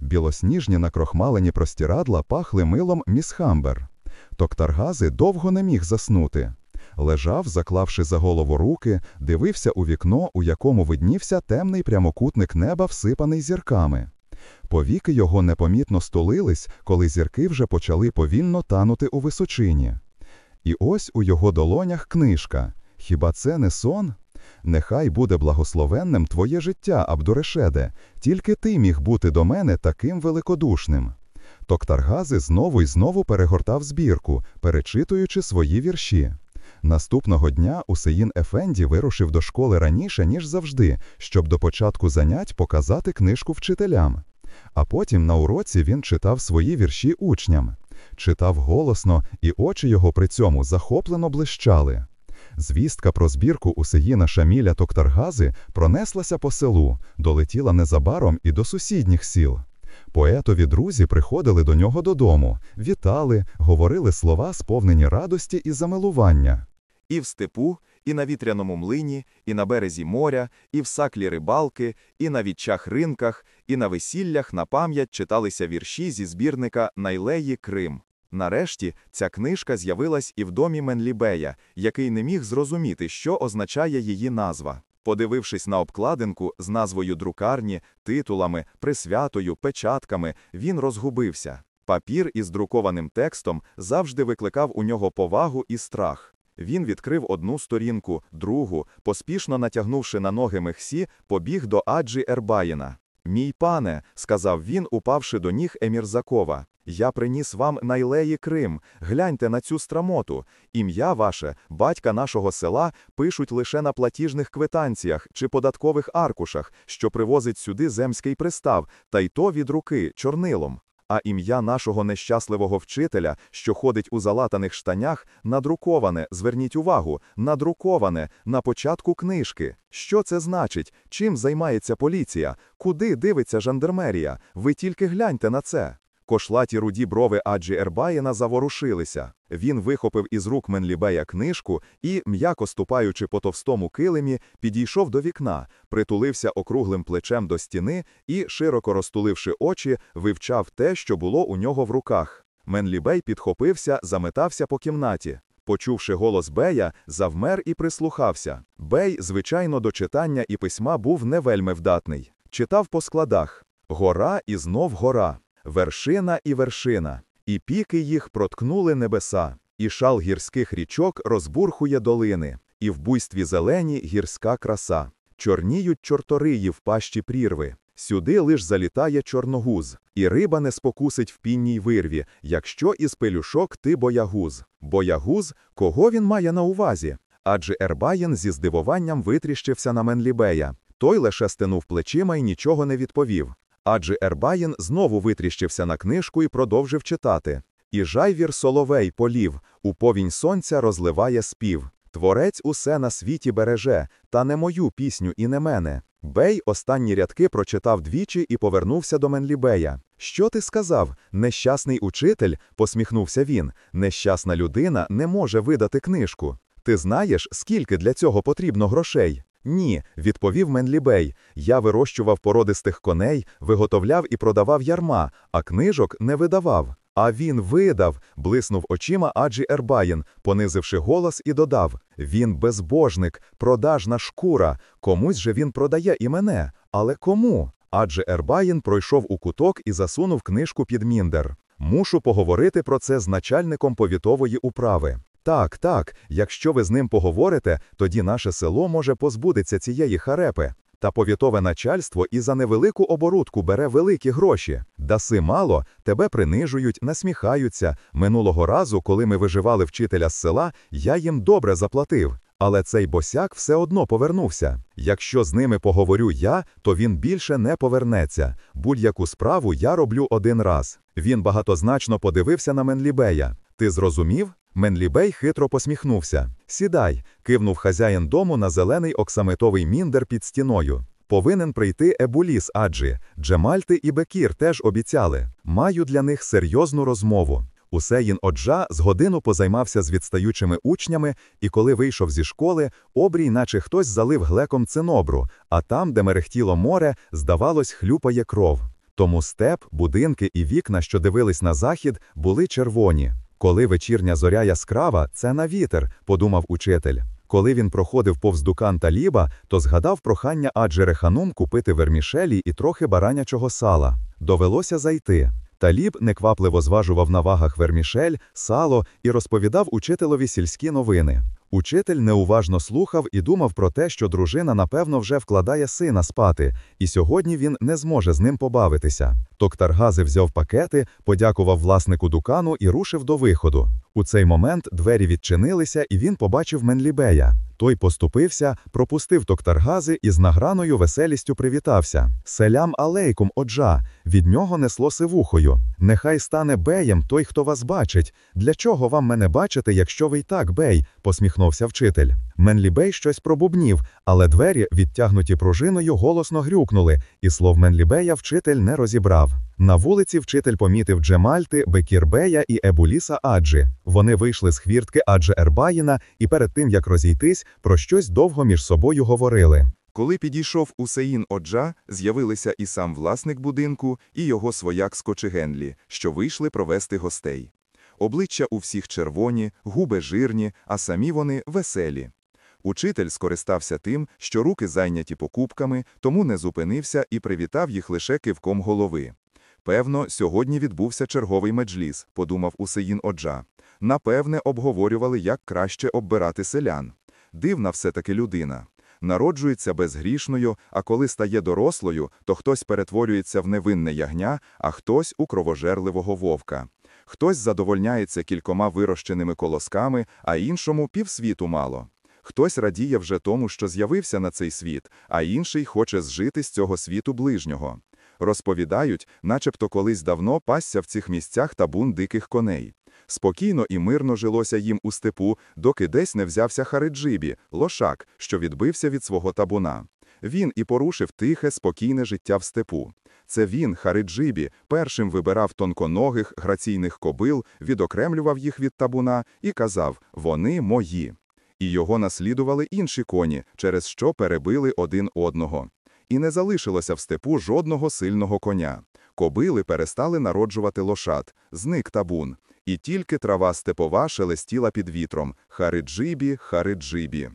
Білосніжні накрохмалені простірадла пахли милом міс Хамбер. Токтаргази довго не міг заснути. Лежав, заклавши за голову руки, дивився у вікно, у якому виднівся темний прямокутник неба, всипаний зірками. Повіки його непомітно стулились, коли зірки вже почали повільно танути у височині. І ось у його долонях книжка. Хіба це не сон? Нехай буде благословенним твоє життя, Абдурешеде, тільки ти міг бути до мене таким великодушним. Токтаргази знову й знову перегортав збірку, перечитуючи свої вірші. Наступного дня Усеїн Ефенді вирушив до школи раніше, ніж завжди, щоб до початку занять показати книжку вчителям. А потім на уроці він читав свої вірші учням. Читав голосно, і очі його при цьому захоплено блищали. Звістка про збірку Усеїна Шаміля Токтаргази пронеслася по селу, долетіла незабаром і до сусідніх сіл. Поетові друзі приходили до нього додому, вітали, говорили слова, сповнені радості і замилування. І в степу, і на вітряному млині, і на березі моря, і в саклі рибалки, і на відчах ринках, і на весіллях на пам'ять читалися вірші зі збірника Найлеї Крим. Нарешті ця книжка з'явилась і в домі Менлібея, який не міг зрозуміти, що означає її назва. Подивившись на обкладинку з назвою друкарні, титулами, присвятою, печатками, він розгубився. Папір із друкованим текстом завжди викликав у нього повагу і страх. Він відкрив одну сторінку, другу, поспішно натягнувши на ноги Мехсі, побіг до Аджі Ербаїна. Мій пане, сказав він, упавши до ніг Емірзакова, я приніс вам найлеї Крим. Гляньте на цю страмоту. Ім'я ваше, батька нашого села, пишуть лише на платіжних квитанціях чи податкових аркушах, що привозить сюди земський пристав, та й то від руки, чорнилом. А ім'я нашого нещасливого вчителя, що ходить у залатаних штанях, надруковане, зверніть увагу, надруковане на початку книжки. Що це значить? Чим займається поліція? Куди дивиться жандармерія? Ви тільки гляньте на це. Кошлаті руді брови Аджі Ербаєна заворушилися. Він вихопив із рук Менлібея книжку і, м'яко ступаючи по товстому килимі, підійшов до вікна, притулився округлим плечем до стіни і, широко розтуливши очі, вивчав те, що було у нього в руках. Менлібей підхопився, заметався по кімнаті. Почувши голос Бея, завмер і прислухався. Бей, звичайно, до читання і письма був не вельми вдатний. Читав по складах: Гора і знов гора вершина і вершина, і піки їх проткнули небеса, і шал гірських річок розбурхує долини, і в буйстві зелені гірська краса. Чорніють чорториї в пащі прірви. Сюди лиш залітає чорногуз, і риба не спокусить в пінній вирві, якщо із пелюшок ти боягуз. Боягуз, кого він має на увазі? Адже Ербаєн зі здивуванням витріщився на Менлібея. Той лише стенув плечима і нічого не відповів. Адже Ербаїн знову витріщився на книжку і продовжив читати. І жайвір соловей полів, у повінь сонця розливає спів. Творець усе на світі береже, та не мою пісню і не мене. Бей останні рядки прочитав двічі і повернувся до Менлібея. Що ти сказав? Нещасний учитель, посміхнувся він. Нещасна людина не може видати книжку. Ти знаєш, скільки для цього потрібно грошей? Ні, відповів Менлібей. Я вирощував породистих коней, виготовляв і продавав ярма, а книжок не видавав. А він видав, блиснув очима Аджі Ербаїн, понизивши голос, і додав: Він безбожник, продажна шкура. Комусь же він продає і мене. Але кому? Адже Ербаїн пройшов у куток і засунув книжку під міндер. Мушу поговорити про це з начальником повітової управи. Так, так, якщо ви з ним поговорите, тоді наше село може позбудеться цієї харепи. Та повітове начальство і за невелику оборудку бере великі гроші. Даси мало, тебе принижують, насміхаються. Минулого разу, коли ми виживали вчителя з села, я їм добре заплатив. Але цей босяк все одно повернувся. Якщо з ними поговорю я, то він більше не повернеться. Будь-яку справу я роблю один раз. Він багатозначно подивився на Менлібея. Ти зрозумів? Менлібей хитро посміхнувся. Сідай, кивнув хазяїн дому на зелений оксамитовий міндер під стіною. Повинен прийти Ебуліс Аджі, Джемальти і Бекір теж обіцяли. Маю для них серйозну розмову. Усеїн Оджа з годину позаймався з відстаючими учнями, і коли вийшов зі школи, обрій, наче хтось залив глеком цинобру, а там, де мерехтіло море, здавалось, хлюпає кров. Тому степ, будинки і вікна, що дивились на захід, були червоні. Коли вечірня зоря яскрава, це на вітер, подумав учитель. Коли він проходив повз дукан Таліба, то згадав прохання Аджери Ханум купити вермішелі і трохи баранячого сала. Довелося зайти. Таліб неквапливо зважував на вагах вермішель, сало і розповідав учителові сільські новини. Учитель неуважно слухав і думав про те, що дружина, напевно, вже вкладає сина спати, і сьогодні він не зможе з ним побавитися. Токтаргази взяв пакети, подякував власнику дукану і рушив до виходу. У цей момент двері відчинилися, і він побачив Менлібея. Той поступився, пропустив Токтаргази і з награною веселістю привітався. Селям алейкум, оджа. Від нього несло сивухою. Нехай стане беєм той, хто вас бачить. Для чого вам мене бачити, якщо ви й так бей? посміхнувся вчитель. Менлібей щось пробубнів, але двері, відтягнуті пружиною, голосно грюкнули, і слов Менлібея вчитель не розібрав. На вулиці вчитель помітив Джемальти, Бекірбея і Ебуліса Аджі. Вони вийшли з хвіртки Адже Ербаїна і перед тим, як розійтись, про щось довго між собою говорили. Коли підійшов Усеїн Оджа, з'явилися і сам власник будинку, і його свояк з Кочегенлі, що вийшли провести гостей. Обличчя у всіх червоні, губи жирні, а самі вони веселі. Учитель скористався тим, що руки зайняті покупками, тому не зупинився і привітав їх лише кивком голови. Певно, сьогодні відбувся черговий меджліс, подумав Усеїн Оджа. Напевне, обговорювали, як краще оббирати селян. Дивна все-таки людина. Народжується безгрішною, а коли стає дорослою, то хтось перетворюється в невинне ягня, а хтось у кровожерливого вовка. Хтось задовольняється кількома вирощеними колосками, а іншому півсвіту мало. Хтось радіє вже тому, що з'явився на цей світ, а інший хоче зжити з цього світу ближнього. Розповідають, начебто колись давно пасся в цих місцях табун диких коней. Спокійно і мирно жилося їм у степу, доки десь не взявся Хариджибі, лошак, що відбився від свого табуна. Він і порушив тихе, спокійне життя в степу. Це він, Хариджибі, першим вибирав тонконогих, граційних кобил, відокремлював їх від табуна і казав «вони мої». І його наслідували інші коні, через що перебили один одного. І не залишилося в степу жодного сильного коня. Кобили перестали народжувати лошад, зник табун. І тільки трава степова шелестіла під вітром Хариджибі, Хариджибі.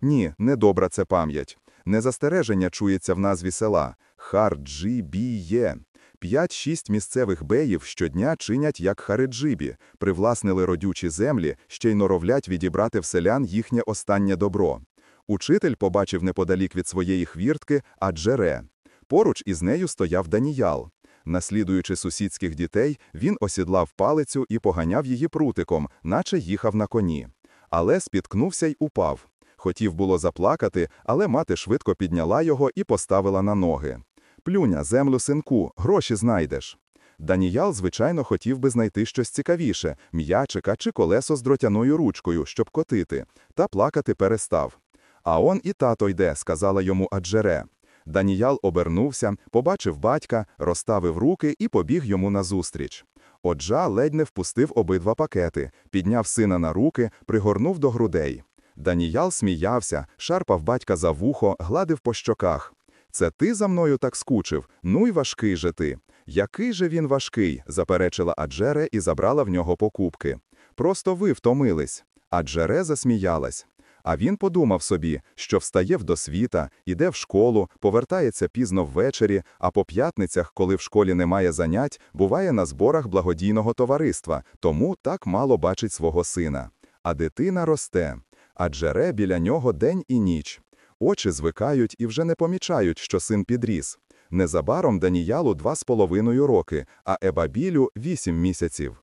Ні, недобра це пам'ять. Незастереження чується в назві села Харджибіє. П'ять-шість місцевих беїв щодня чинять як Хариджибі, привласнили родючі землі, ще й норовлять відібрати в селян їхнє останнє добро. Учитель побачив неподалік від своєї хвіртки Аджере. Поруч із нею стояв Даніял. Наслідуючи сусідських дітей, він осідлав палицю і поганяв її прутиком, наче їхав на коні. Але спіткнувся й упав. Хотів було заплакати, але мати швидко підняла його і поставила на ноги. Плюня, землю синку, гроші знайдеш. Даніял, звичайно, хотів би знайти щось цікавіше м'ячика чи колесо з дротяною ручкою, щоб котити, та плакати перестав. А он і тато йде, сказала йому Аджере. Даніял обернувся, побачив батька, розставив руки і побіг йому назустріч. Оджа ледь не впустив обидва пакети, підняв сина на руки, пригорнув до грудей. Даніял сміявся, шарпав батька за вухо, гладив по щоках. Це ти за мною так скучив? Ну й важкий же ти. Який же він важкий, заперечила Аджере і забрала в нього покупки. Просто ви втомились. Аджере засміялась. А він подумав собі, що встає в досвіта, іде в школу, повертається пізно ввечері, а по п'ятницях, коли в школі немає занять, буває на зборах благодійного товариства, тому так мало бачить свого сина. А дитина росте. А Джере біля нього день і ніч. Очі звикають і вже не помічають, що син підріс. Незабаром Даніялу два з половиною роки, а Ебабілю вісім місяців.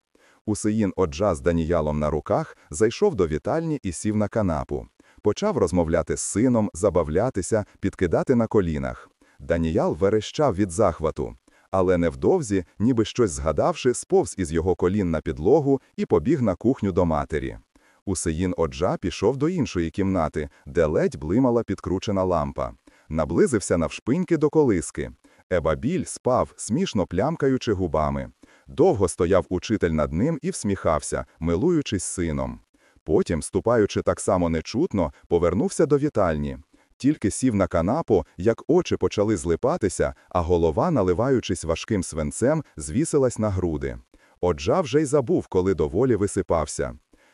Усеїн Оджа з Даніялом на руках зайшов до вітальні і сів на канапу. Почав розмовляти з сином, забавлятися, підкидати на колінах. Даніял верещав від захвату. Але невдовзі, ніби щось згадавши, сповз із його колін на підлогу і побіг на кухню до матері. Усеїн Оджа пішов до іншої кімнати, де ледь блимала підкручена лампа. Наблизився навшпиньки до колиски. Ебабіль спав, смішно плямкаючи губами. Довго стояв учитель над ним і всміхався, милуючись сином. Потім, ступаючи так само нечутно, повернувся до вітальні. Тільки сів на канапу, як очі почали злипатися, а голова, наливаючись важким свинцем, звісилась на груди. Оджа вже й забув, коли доволі висипався.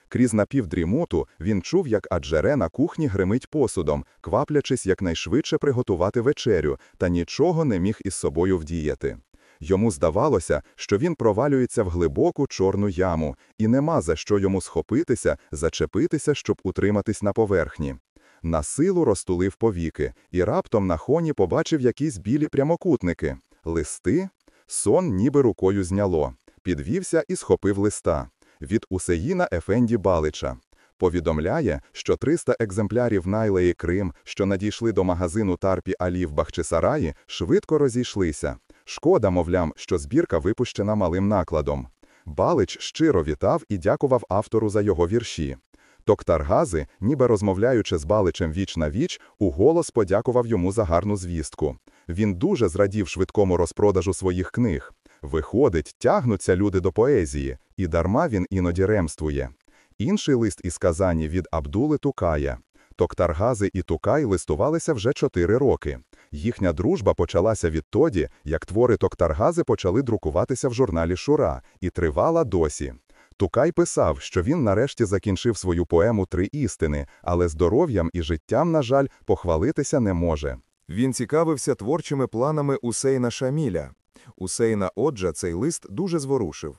Крізь напівдрімоту він чув, як Аджере на кухні гримить посудом, кваплячись якнайшвидше приготувати вечерю, та нічого не міг із собою вдіяти. Йому здавалося, що він провалюється в глибоку чорну яму, і нема за що йому схопитися, зачепитися, щоб утриматись на поверхні. На силу розтулив повіки, і раптом на хоні побачив якісь білі прямокутники. Листи? Сон ніби рукою зняло. Підвівся і схопив листа. Від Усеїна Ефенді Балича. Повідомляє, що 300 екземплярів Найлеї Крим, що надійшли до магазину Тарпі Алі в Бахчисараї, швидко розійшлися. Шкода, мовлям, що збірка випущена малим накладом. Балич щиро вітав і дякував автору за його вірші. Токтаргази, ніби розмовляючи з Баличем віч на віч, уголос подякував йому за гарну звістку. Він дуже зрадів швидкому розпродажу своїх книг. Виходить, тягнуться люди до поезії, і дарма він іноді ремствує. Інший лист із Казані від Абдули Тукая. Токтаргази і Тукай листувалися вже чотири роки. Їхня дружба почалася відтоді, як твори Токтаргази почали друкуватися в журналі Шура, і тривала досі. Тукай писав, що він нарешті закінчив свою поему Три істини, але здоров'ям і життям, на жаль, похвалитися не може. Він цікавився творчими планами Усейна Шаміля. Усейна Оджа цей лист дуже зворушив.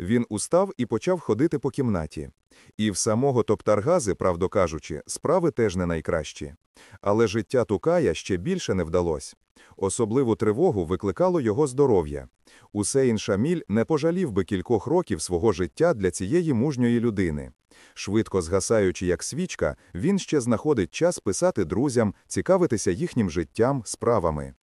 Він устав і почав ходити по кімнаті. І в самого Топтаргази, правду кажучи, справи теж не найкращі. Але життя Тукая ще більше не вдалось. Особливу тривогу викликало його здоров'я. Усейн Шаміль не пожалів би кількох років свого життя для цієї мужньої людини. Швидко згасаючи як свічка, він ще знаходить час писати друзям, цікавитися їхнім життям, справами.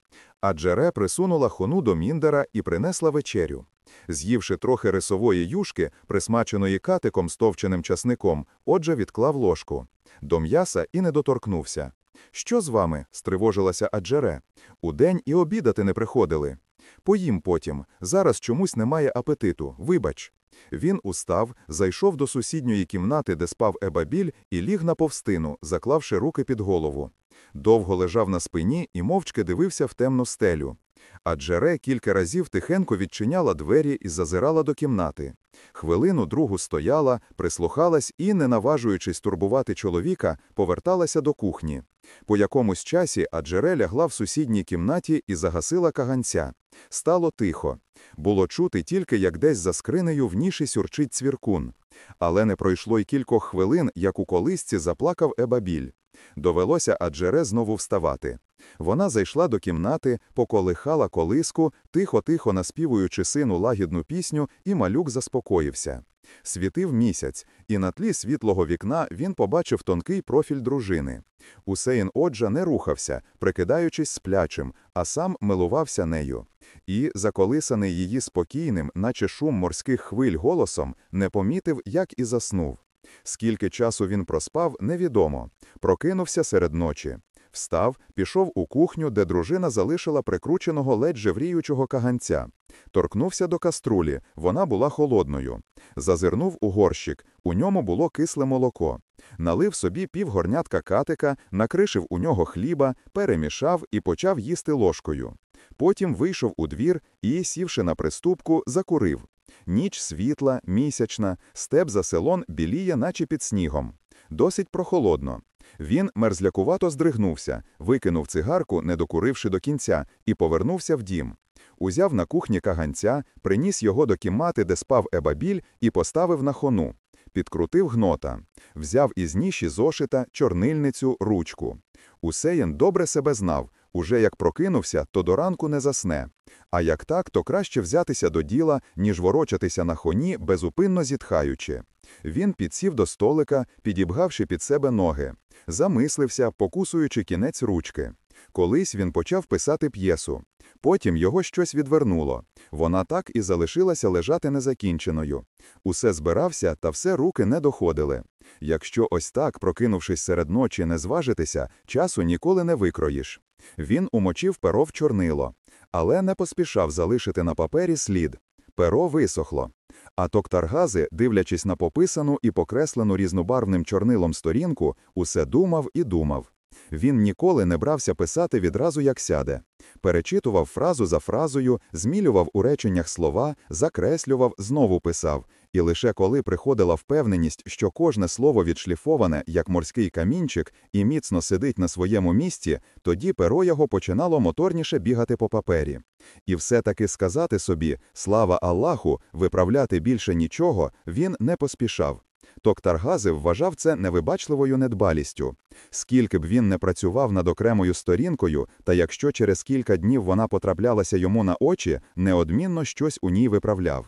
А Джере присунула хону до Міндера і принесла вечерю. З'ївши трохи рисової юшки, присмаченої катиком з товченим часником, отже відклав ложку. До м'яса і не доторкнувся. Що з вами? стривожилася Аджере. Удень і обідати не приходили. Поїм потім. Зараз чомусь немає апетиту. Вибач. Він устав, зайшов до сусідньої кімнати, де спав Ебабіль, і ліг на повстину, заклавши руки під голову. Довго лежав на спині і мовчки дивився в темну стелю. А Джере кілька разів тихенько відчиняла двері і зазирала до кімнати. Хвилину другу стояла, прислухалась і, не наважуючись турбувати чоловіка, поверталася до кухні. По якомусь часі Аджере лягла в сусідній кімнаті і загасила каганця. Стало тихо. Було чути тільки, як десь за скринею в ніші сюрчить цвіркун. Але не пройшло й кількох хвилин, як у колисці заплакав Ебабіль. Довелося Аджере знову вставати. Вона зайшла до кімнати, поколихала колиску, тихо-тихо наспівуючи сину лагідну пісню, і малюк заспокоївся. Світив місяць, і на тлі світлого вікна він побачив тонкий профіль дружини. Усейн Оджа не рухався, прикидаючись сплячим, а сам милувався нею. І, заколисаний її спокійним, наче шум морських хвиль голосом, не помітив, як і заснув. Скільки часу він проспав, невідомо. Прокинувся серед ночі. Встав, пішов у кухню, де дружина залишила прикрученого ледь жевріючого каганця. Торкнувся до каструлі, вона була холодною. Зазирнув у горщик, у ньому було кисле молоко. Налив собі півгорнятка катика, накришив у нього хліба, перемішав і почав їсти ложкою. Потім вийшов у двір і, сівши на приступку, закурив. Ніч світла, місячна, степ за селон біліє, наче під снігом. Досить прохолодно. Він мерзлякувато здригнувся, викинув цигарку, не докуривши до кінця, і повернувся в дім. Узяв на кухні каганця, приніс його до кімнати, де спав Ебабіль, і поставив на хону. Підкрутив гнота. Взяв із ніші зошита, чорнильницю, ручку. Усеєн добре себе знав. Уже як прокинувся, то до ранку не засне. А як так, то краще взятися до діла, ніж ворочатися на хоні, безупинно зітхаючи. Він підсів до столика, підібгавши під себе ноги. Замислився, покусуючи кінець ручки. Колись він почав писати п'єсу. Потім його щось відвернуло. Вона так і залишилася лежати незакінченою. Усе збирався, та все руки не доходили. Якщо ось так, прокинувшись серед ночі, не зважитися, часу ніколи не викроїш. Він умочив перо в чорнило, але не поспішав залишити на папері слід. Перо висохло. А Токтаргази, дивлячись на пописану і покреслену різнобарвним чорнилом сторінку, усе думав і думав. Він ніколи не брався писати відразу як сяде. Перечитував фразу за фразою, змілював у реченнях слова, закреслював, знову писав. І лише коли приходила впевненість, що кожне слово відшліфоване, як морський камінчик, і міцно сидить на своєму місці, тоді перо його починало моторніше бігати по папері. І все-таки сказати собі «Слава Аллаху», виправляти більше нічого, він не поспішав. Токтаргази вважав це невибачливою недбалістю. Скільки б він не працював над окремою сторінкою, та якщо через кілька днів вона потраплялася йому на очі, неодмінно щось у ній виправляв.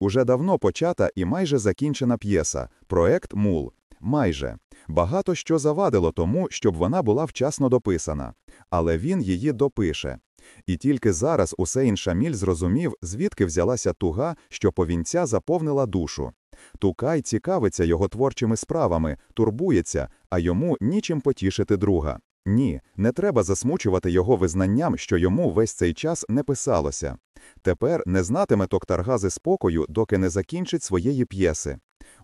Уже давно почата і майже закінчена п'єса проект Мул. Майже багато що завадило тому, щоб вона була вчасно дописана, але він її допише. І тільки зараз Усейн Шаміль зрозумів, звідки взялася туга, що повінця заповнила душу. Тукай цікавиться його творчими справами, турбується, а йому нічим потішити друга. Ні, не треба засмучувати його визнанням, що йому весь цей час не писалося. Тепер не знатиме Токтаргази спокою, доки не закінчить своєї п'єси.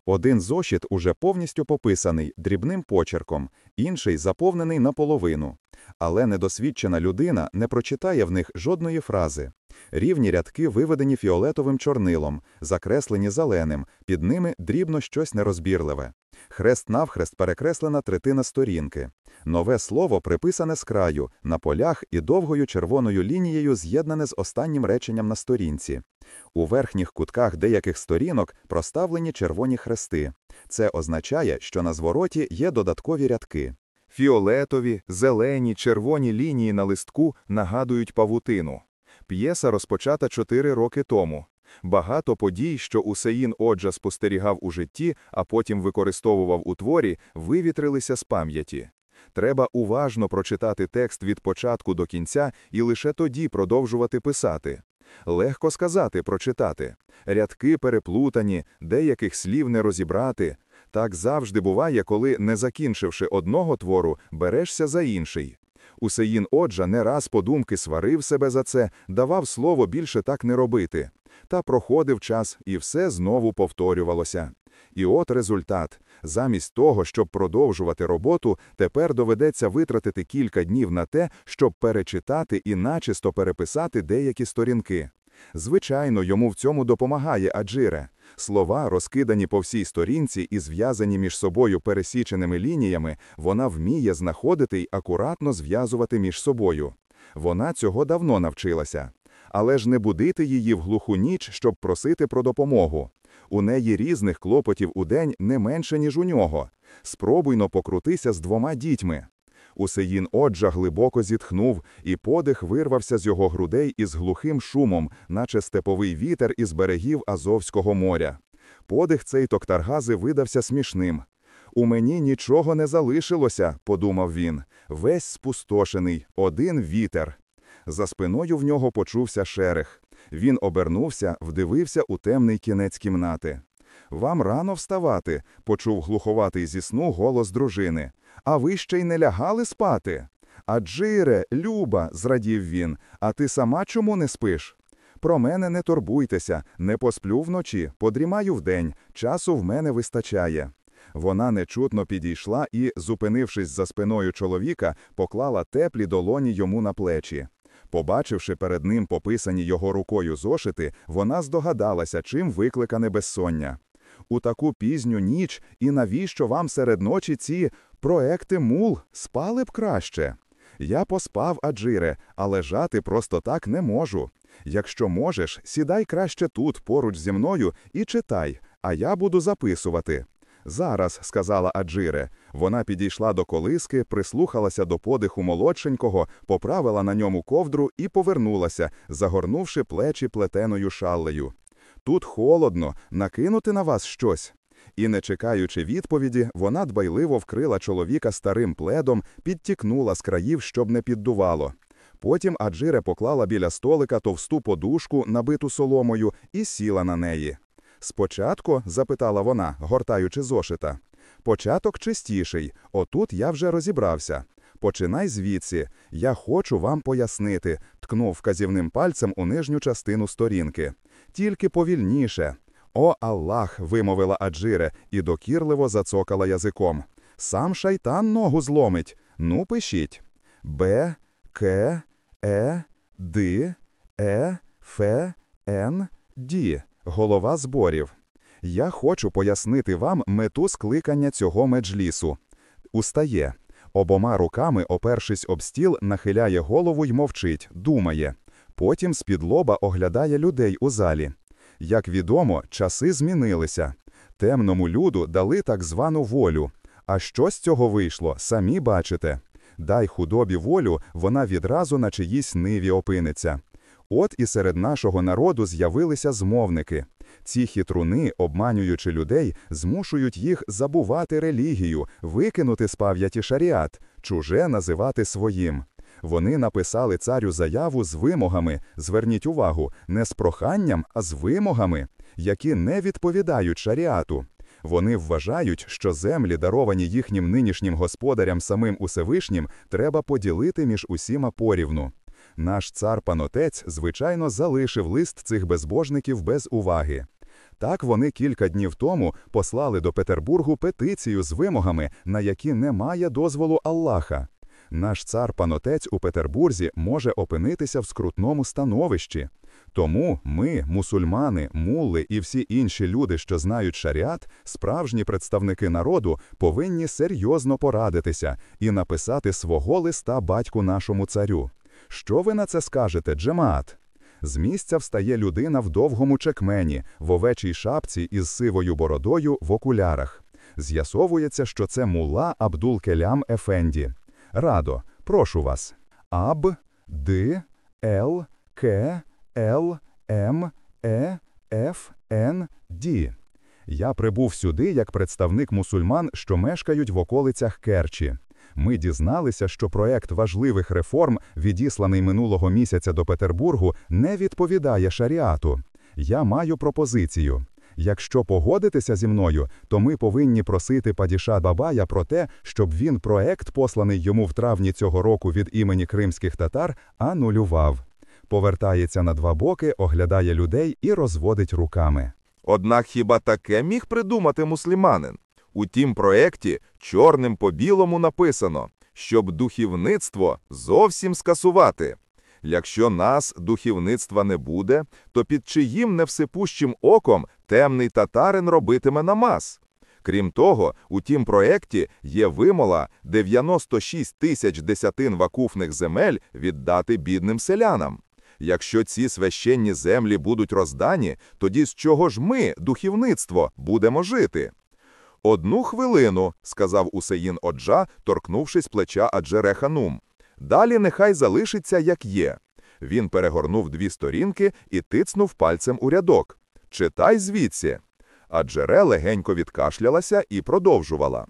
Один зошит уже повністю пописаний дрібним почерком, інший заповнений наполовину. Але недосвідчена людина не прочитає в них жодної фрази. Рівні рядки виведені фіолетовим чорнилом, закреслені зеленим, під ними дрібно щось нерозбірливе. Хрест навхрест перекреслена третина сторінки. Нове слово приписане з краю, на полях і довгою червоною лінією з'єднане з останнім реченням на сторінці. У верхніх кутках деяких сторінок проставлені червоні хрести. Це означає, що на звороті є додаткові рядки. Фіолетові, зелені, червоні лінії на листку нагадують павутину. П'єса розпочата чотири роки тому. Багато подій, що Усеїн Оджа спостерігав у житті, а потім використовував у творі, вивітрилися з пам'яті. Треба уважно прочитати текст від початку до кінця і лише тоді продовжувати писати. Легко сказати прочитати. Рядки переплутані, деяких слів не розібрати. Так завжди буває, коли, не закінчивши одного твору, берешся за інший. Усеїн Оджа не раз подумки сварив себе за це, давав слово більше так не робити. Та проходив час, і все знову повторювалося. І от результат. Замість того, щоб продовжувати роботу, тепер доведеться витратити кілька днів на те, щоб перечитати і начисто переписати деякі сторінки. Звичайно, йому в цьому допомагає Аджире. Слова, розкидані по всій сторінці і зв'язані між собою пересіченими лініями, вона вміє знаходити й акуратно зв'язувати між собою. Вона цього давно навчилася. Але ж не будити її в глуху ніч, щоб просити про допомогу. У неї різних клопотів у день не менше, ніж у нього. Спробуйно покрутися з двома дітьми. Усеїн Оджа глибоко зітхнув, і подих вирвався з його грудей із глухим шумом, наче степовий вітер із берегів Азовського моря. Подих цей токтаргази видався смішним. У мені нічого не залишилося, подумав він, весь спустошений, один вітер. За спиною в нього почувся шерех. Він обернувся, вдивився у темний кінець кімнати. Вам рано вставати, почув глуховатий зі сну голос дружини. А ви ще й не лягали спати? Аджире, Люба, зрадів він, а ти сама чому не спиш? Про мене не турбуйтеся, не посплю вночі, подрімаю вдень, часу в мене вистачає. Вона нечутно підійшла і, зупинившись за спиною чоловіка, поклала теплі долоні йому на плечі. Побачивши перед ним пописані його рукою зошити, вона здогадалася, чим викликане безсоння. У таку пізню ніч і навіщо вам серед ночі ці проекти мул спали б краще? Я поспав, Аджире, а лежати просто так не можу. Якщо можеш, сідай краще тут, поруч зі мною, і читай, а я буду записувати. Зараз, сказала Аджире. Вона підійшла до колиски, прислухалася до подиху молодшенького, поправила на ньому ковдру і повернулася, загорнувши плечі плетеною шаллею. Тут холодно, накинути на вас щось. І, не чекаючи відповіді, вона дбайливо вкрила чоловіка старим пледом, підтікнула з країв, щоб не піддувало. Потім Аджире поклала біля столика товсту подушку, набиту соломою, і сіла на неї. Спочатку, запитала вона, гортаючи зошита. Початок чистіший, отут я вже розібрався. Починай звідси. Я хочу вам пояснити, ткнув вказівним пальцем у нижню частину сторінки. Тільки повільніше. О Аллах, вимовила Аджире і докірливо зацокала язиком. Сам шайтан ногу зломить. Ну, пишіть. Б, К, Е, Д, Е, Ф, Н, Д. Голова зборів. Я хочу пояснити вам мету скликання цього меджлісу. Устає. Обома руками, опершись об стіл, нахиляє голову й мовчить, думає. Потім з-під лоба оглядає людей у залі. Як відомо, часи змінилися. Темному люду дали так звану волю. А що з цього вийшло, самі бачите. Дай худобі волю, вона відразу на чиїсь ниві опиниться. От і серед нашого народу з'явилися змовники. Ці хитруни, обманюючи людей, змушують їх забувати релігію, викинути з пам'яті шаріат, чуже називати своїм. Вони написали царю заяву з вимогами, зверніть увагу, не з проханням, а з вимогами, які не відповідають шаріату. Вони вважають, що землі, даровані їхнім нинішнім господарям самим Усевишнім, треба поділити між усіма порівну. Наш цар-панотець, звичайно, залишив лист цих безбожників без уваги. Так вони кілька днів тому послали до Петербургу петицію з вимогами, на які немає дозволу Аллаха. Наш цар-панотець у Петербурзі може опинитися в скрутному становищі. Тому ми, мусульмани, мулли і всі інші люди, що знають шаріат, справжні представники народу, повинні серйозно порадитися і написати свого листа батьку нашому царю. Що ви на це скажете, Джемаат? З місця встає людина в довгому чекмені, в овечій шапці із сивою бородою в окулярах. З'ясовується, що це мулла Абдул Келям Ефенді. Радо, прошу вас. Аб, Д, Л, К, Л, М, Е, Ф, Н, Д. Я прибув сюди як представник мусульман, що мешкають в околицях Керчі. Ми дізналися, що проект важливих реформ, відісланий минулого місяця до Петербургу, не відповідає шаріату. Я маю пропозицію. Якщо погодитеся зі мною, то ми повинні просити Падіша Бабая про те, щоб він проект, посланий йому в травні цього року від імені кримських татар, анулював. Повертається на два боки, оглядає людей і розводить руками. Однак хіба таке міг придумати мусліманин? У тім проекті чорним по білому написано, щоб духівництво зовсім скасувати. Якщо нас, духівництва, не буде, то під чиїм невсипущим оком темний татарин робитиме намаз. Крім того, у тім проекті є вимола 96 тисяч десятин вакуфних земель віддати бідним селянам. Якщо ці священні землі будуть роздані, тоді з чого ж ми, духівництво, будемо жити? Одну хвилину, сказав Усеїн Оджа, торкнувшись плеча Аджере Ханум. Далі нехай залишиться, як є. Він перегорнув дві сторінки і тицнув пальцем у рядок. Читай звідси. Аджере легенько відкашлялася і продовжувала.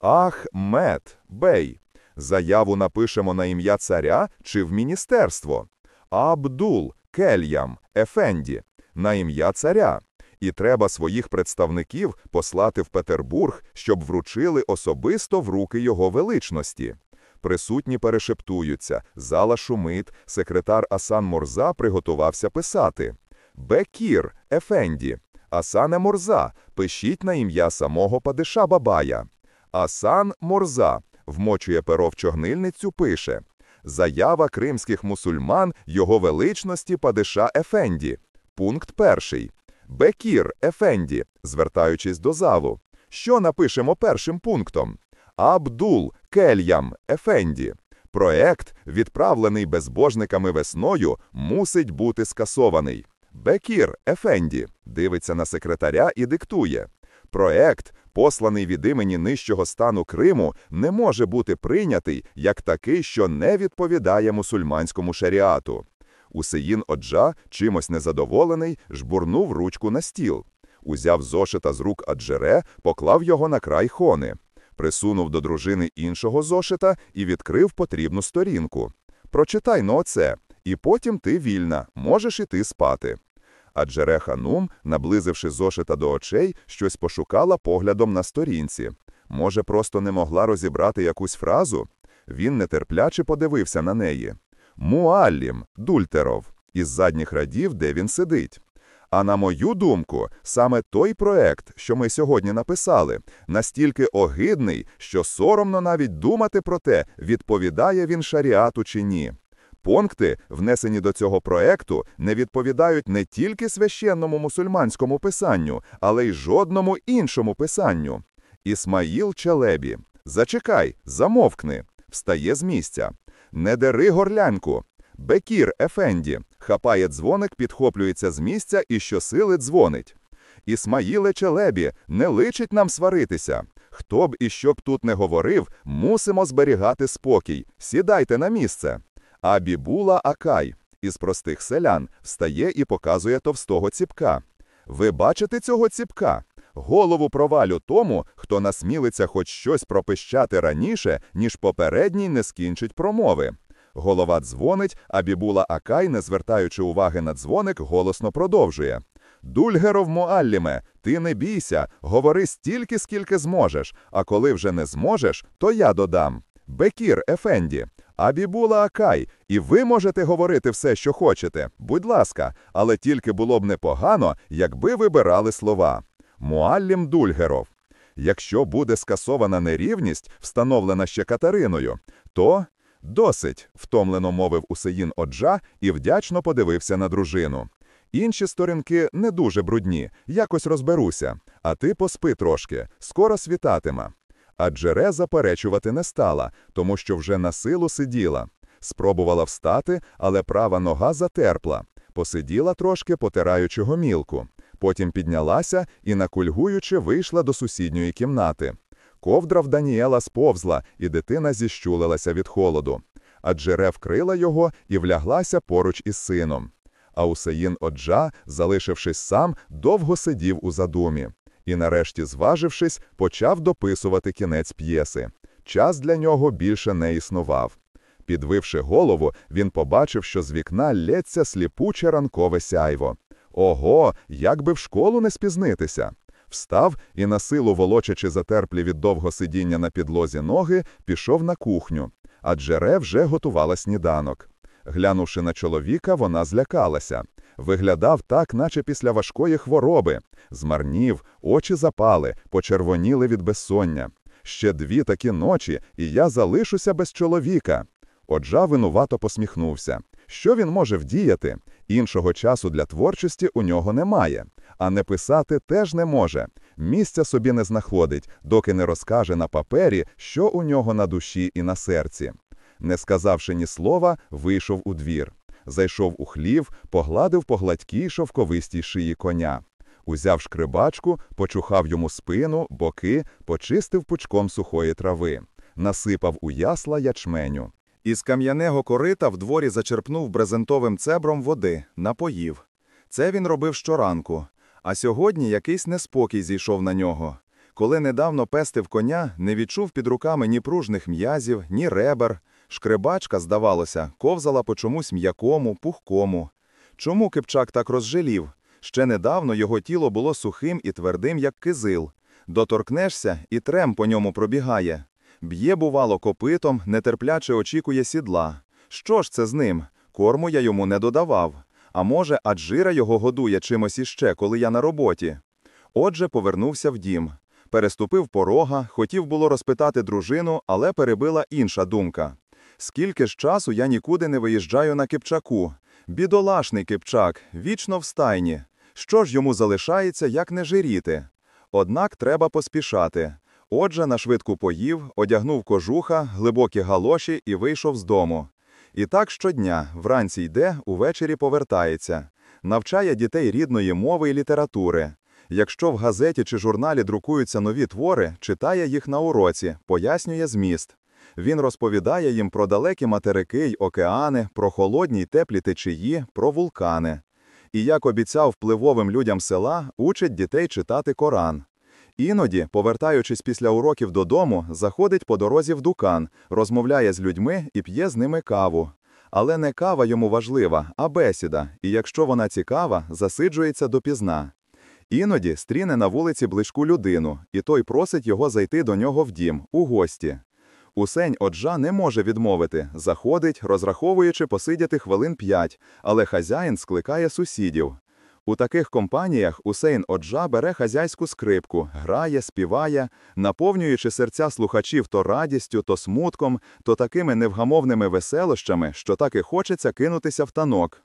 Ах, мед, бей. Заяву напишемо на ім'я царя чи в міністерство. Абдул, Кельям, Ефенді, на ім'я царя. І треба своїх представників послати в Петербург, щоб вручили особисто в руки його величності. Присутні перешептуються, зала шумить, секретар Асан Морза приготувався писати. Бекір, Ефенді, Асане Морза, пишіть на ім'я самого падиша Бабая. Асан Морза вмочує перо в чогнильницю, пише Заява кримських мусульман його величності падиша Ефенді. Пункт перший. Бекір Ефенді, звертаючись до залу. Що напишемо першим пунктом? Абдул Кельям Ефенді. Проект, відправлений безбожниками весною, мусить бути скасований. Бекір Ефенді дивиться на секретаря і диктує. Проект, посланий від імені нижчого стану Криму, не може бути прийнятий як такий, що не відповідає мусульманському шаріату. Усеїн Оджа, чимось незадоволений, жбурнув ручку на стіл. Узяв зошита з рук Аджере, поклав його на край хони, присунув до дружини іншого зошита і відкрив потрібну сторінку. Прочитай но оце, і потім ти вільна, можеш іти спати. Аджере Ханум, наблизивши зошита до очей, щось пошукала поглядом на сторінці. Може, просто не могла розібрати якусь фразу? Він нетерпляче подивився на неї. Муаллім, Дультеров, із задніх радів, де він сидить. А на мою думку, саме той проект, що ми сьогодні написали, настільки огидний, що соромно навіть думати про те, відповідає він шаріату чи ні. Пункти, внесені до цього проекту, не відповідають не тільки священному мусульманському писанню, але й жодному іншому писанню. Ісмаїл Челебі. Зачекай, замовкни. Встає з місця. Не дери горлянку. Бекір Ефенді. Хапає дзвоник, підхоплюється з місця і щосили дзвонить. Ісмаїле Челебі, не личить нам сваритися. Хто б і що б тут не говорив, мусимо зберігати спокій. Сідайте на місце. А Бібула Акай із простих селян встає і показує товстого ціпка. Ви бачите цього ціпка? Голову провалю тому, хто насмілиться хоч щось пропищати раніше, ніж попередній не скінчить промови. Голова дзвонить, а Бібула Акай, не звертаючи уваги на дзвоник, голосно продовжує. Дульгеров Муалліме, ти не бійся, говори стільки, скільки зможеш, а коли вже не зможеш, то я додам. Бекір, Ефенді, Абібула Акай, і ви можете говорити все, що хочете, будь ласка, але тільки було б непогано, якби вибирали слова. Муаллім Дульгеров. Якщо буде скасована нерівність, встановлена ще Катериною, то досить, втомлено мовив Усеїн Оджа і вдячно подивився на дружину. Інші сторінки не дуже брудні, якось розберуся, а ти поспи трошки, скоро світатиме. А Джере заперечувати не стала, тому що вже на силу сиділа. Спробувала встати, але права нога затерпла. Посиділа трошки, потираючи гомілку. Потім піднялася і, накульгуючи, вийшла до сусідньої кімнати. Ковдра в Даніела сповзла, і дитина зіщулилася від холоду. А Джере вкрила його і вляглася поруч із сином. А Усеїн Оджа, залишившись сам, довго сидів у задумі. І, нарешті, зважившись, почав дописувати кінець п'єси. Час для нього більше не існував. Підвивши голову, він побачив, що з вікна лється сліпуче ранкове сяйво. Ого, як би в школу не спізнитися. Встав і, на силу волочачи затерплі від довго сидіння на підлозі ноги, пішов на кухню. А Джере вже готувала сніданок. Глянувши на чоловіка, вона злякалася. Виглядав так, наче після важкої хвороби. Змарнів, очі запали, почервоніли від безсоння. Ще дві такі ночі, і я залишуся без чоловіка. Оджа винувато посміхнувся. Що він може вдіяти? Іншого часу для творчості у нього немає. А не писати теж не може. Місця собі не знаходить, доки не розкаже на папері, що у нього на душі і на серці. Не сказавши ні слова, вийшов у двір. Зайшов у хлів, погладив по гладкій шовковистій шиї коня. Узяв шкрибачку, почухав йому спину, боки, почистив пучком сухої трави. Насипав у ясла ячменю. Із кам'яного корита в дворі зачерпнув брезентовим цебром води, напоїв. Це він робив щоранку. А сьогодні якийсь неспокій зійшов на нього. Коли недавно пестив коня, не відчув під руками ні пружних м'язів, ні ребер. Шкребачка, здавалося, ковзала по чомусь м'якому, пухкому. Чому Кипчак так розжалів? Ще недавно його тіло було сухим і твердим, як кизил. Доторкнешся, і трем по ньому пробігає. Б'є, бувало, копитом, нетерпляче очікує сідла. Що ж це з ним? Корму я йому не додавав. А може, аджира його годує чимось іще, коли я на роботі. Отже, повернувся в дім. Переступив порога, хотів було розпитати дружину, але перебила інша думка. Скільки ж часу я нікуди не виїжджаю на Кипчаку? Бідолашний Кипчак, вічно в стайні. Що ж йому залишається, як не жиріти? Однак треба поспішати. Отже, нашвидку поїв, одягнув кожуха, глибокі галоші і вийшов з дому. І так щодня, вранці йде, увечері повертається. Навчає дітей рідної мови і літератури. Якщо в газеті чи журналі друкуються нові твори, читає їх на уроці, пояснює зміст. Він розповідає їм про далекі материки й океани, про холодні й теплі течії, про вулкани. І, як обіцяв впливовим людям села, учить дітей читати Коран. Іноді, повертаючись після уроків додому, заходить по дорозі в дукан, розмовляє з людьми і п'є з ними каву. Але не кава йому важлива, а бесіда, і якщо вона цікава, засиджується допізна. Іноді стріне на вулиці ближку людину, і той просить його зайти до нього в дім, у гості. Усень Оджа не може відмовити, заходить, розраховуючи посидіти хвилин п'ять, але хазяїн скликає сусідів. У таких компаніях Усейн Оджа бере хазяйську скрипку, грає, співає, наповнюючи серця слухачів то радістю, то смутком, то такими невгамовними веселощами, що так і хочеться кинутися в танок.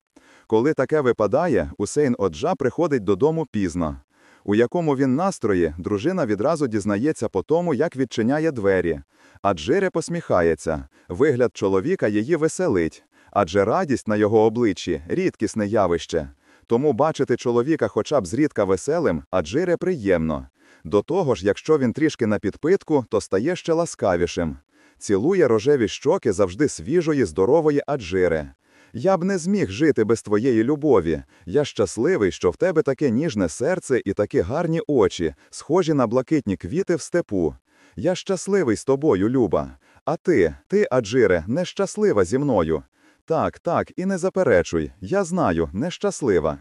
Коли таке випадає, Усейн Оджа приходить додому пізно. У якому він настрої, дружина відразу дізнається по тому, як відчиняє двері. А Джире посміхається. Вигляд чоловіка її веселить, адже радість на його обличчі рідкісне явище. Тому бачити чоловіка хоча б зрідка веселим, а Джире приємно. До того ж, якщо він трішки на підпитку, то стає ще ласкавішим. Цілує рожеві щоки завжди свіжої, здорової Аджири. Я б не зміг жити без твоєї любові. Я щасливий, що в тебе таке ніжне серце і такі гарні очі, схожі на блакитні квіти в степу. Я щасливий з тобою, Люба. А ти, ти, Аджире, нещаслива зі мною. Так, так, і не заперечуй, я знаю, нещаслива.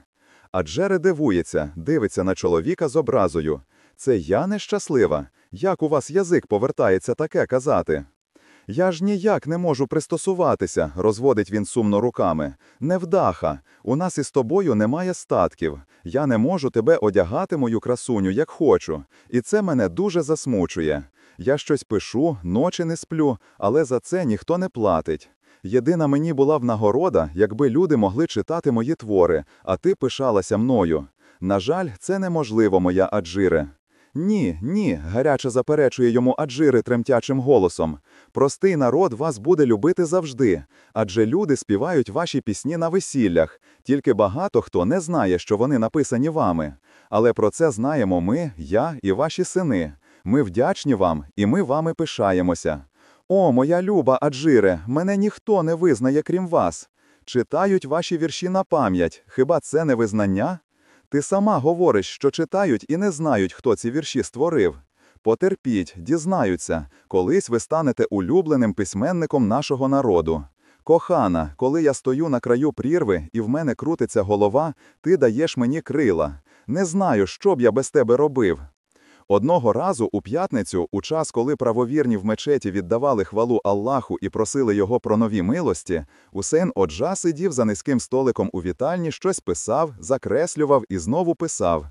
Аджере дивується, дивиться на чоловіка з образою. Це я нещаслива? Як у вас язик повертається таке казати? Я ж ніяк не можу пристосуватися, розводить він сумно руками. Невдаха, у нас із тобою немає статків. Я не можу тебе одягати, мою красуню, як хочу. І це мене дуже засмучує. Я щось пишу, ночі не сплю, але за це ніхто не платить. Єдина мені була в нагорода, якби люди могли читати мої твори, а ти пишалася мною. На жаль, це неможливо, моя Аджире. Ні, ні, гаряче заперечує йому Аджири тремтячим голосом. Простий народ вас буде любити завжди, адже люди співають ваші пісні на весіллях, тільки багато хто не знає, що вони написані вами. Але про це знаємо ми, я і ваші сини. Ми вдячні вам, і ми вами пишаємося. О, моя люба Аджире, мене ніхто не визнає, крім вас. Читають ваші вірші на пам'ять. Хіба це не визнання? Ти сама говориш, що читають і не знають, хто ці вірші створив. Потерпіть, дізнаються, колись ви станете улюбленим письменником нашого народу. Кохана, коли я стою на краю прірви і в мене крутиться голова, ти даєш мені крила. Не знаю, що б я без тебе робив. Одного разу у п'ятницю, у час, коли правовірні в мечеті віддавали хвалу Аллаху і просили його про нові милості, Усейн Оджа сидів за низьким столиком у вітальні, щось писав, закреслював і знову писав.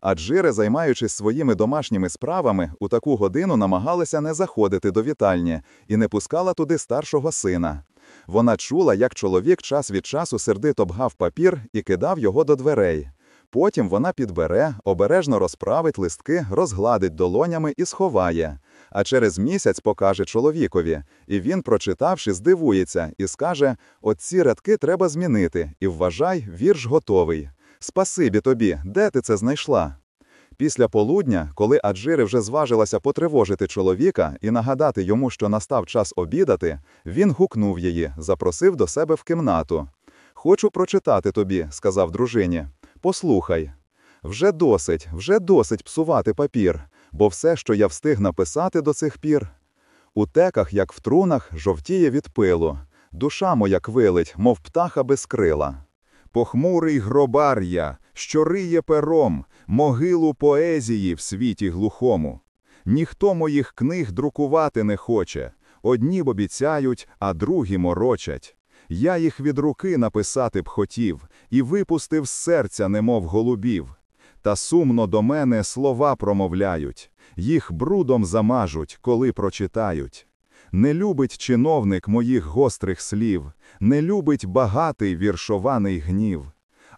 Аджири, займаючись своїми домашніми справами, у таку годину намагалася не заходити до вітальні і не пускала туди старшого сина. Вона чула, як чоловік час від часу сердито бгав папір і кидав його до дверей. Потім вона підбере, обережно розправить листки, розгладить долонями і сховає. А через місяць покаже чоловікові, і він, прочитавши, здивується і скаже: От ці рядки треба змінити, і вважай, вірш готовий. Спасибі тобі, де ти це знайшла? Після полудня, коли Аджири вже зважилася потривожити чоловіка і нагадати йому, що настав час обідати, він гукнув її, запросив до себе в кімнату. Хочу прочитати тобі, сказав дружині. Послухай. Вже досить, вже досить псувати папір, бо все, що я встиг написати до цих пір. У теках, як в трунах, жовтіє від пилу. Душа моя квилить, мов птаха без крила. Похмурий гробар я, що риє пером, могилу поезії в світі глухому. Ніхто моїх книг друкувати не хоче. Одні обіцяють, а другі морочать. Я їх від руки написати б хотів, і випустив з серця, немов голубів. Та сумно до мене слова промовляють, їх брудом замажуть, коли прочитають. Не любить чиновник моїх гострих слів, не любить багатий віршований гнів.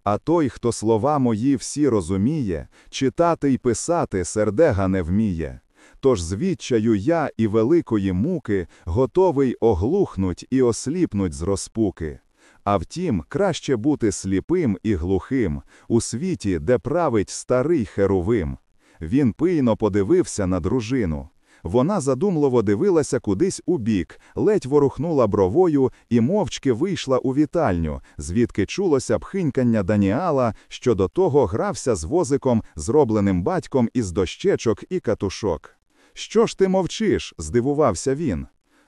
А той, хто слова мої всі розуміє, читати й писати сердега не вміє. Тож звідчаю я і великої муки готовий оглухнуть і осліпнуть з розпуки. А втім, краще бути сліпим і глухим у світі, де править старий херовим. Він пийно подивився на дружину. Вона задумливо дивилася кудись у бік, ледь ворухнула бровою і мовчки вийшла у вітальню, звідки чулося пхинькання Даніала, що до того грався з возиком, зробленим батьком із дощечок і катушок. Що ж ти мовчиш? здивувався він.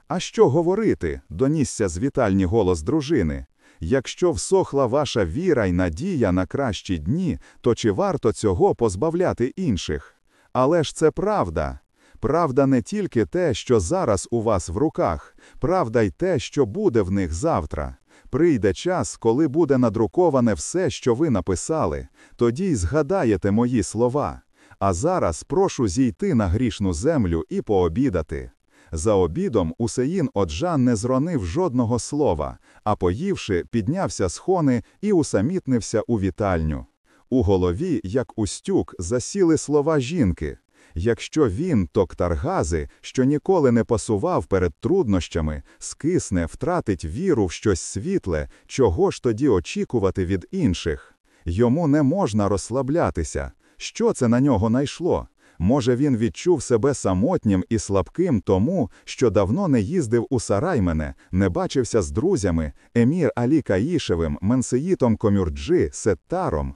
А що говорити? донісся з вітальні голос дружини. Якщо всохла ваша віра й надія на кращі дні, то чи варто цього позбавляти інших? Але ж це правда. Правда не тільки те, що зараз у вас в руках, правда й те, що буде в них завтра. Прийде час, коли буде надруковане все, що ви написали, тоді й згадаєте мої слова. А зараз прошу зійти на грішну землю і пообідати. За обідом Усеїн Оджан не зронив жодного слова, а поївши, піднявся з хони і усамітнився у вітальню. У голові, як устюг, засіли слова жінки. Якщо він, Токтаргази, що ніколи не пасував перед труднощами, скисне, втратить віру в щось світле, чого ж тоді очікувати від інших? Йому не можна розслаблятися. Що це на нього найшло? Може, він відчув себе самотнім і слабким тому, що давно не їздив у Сараймене, не бачився з друзями, емір Алі Каїшевим, Менсеїтом Комюрджи, Сеттаром.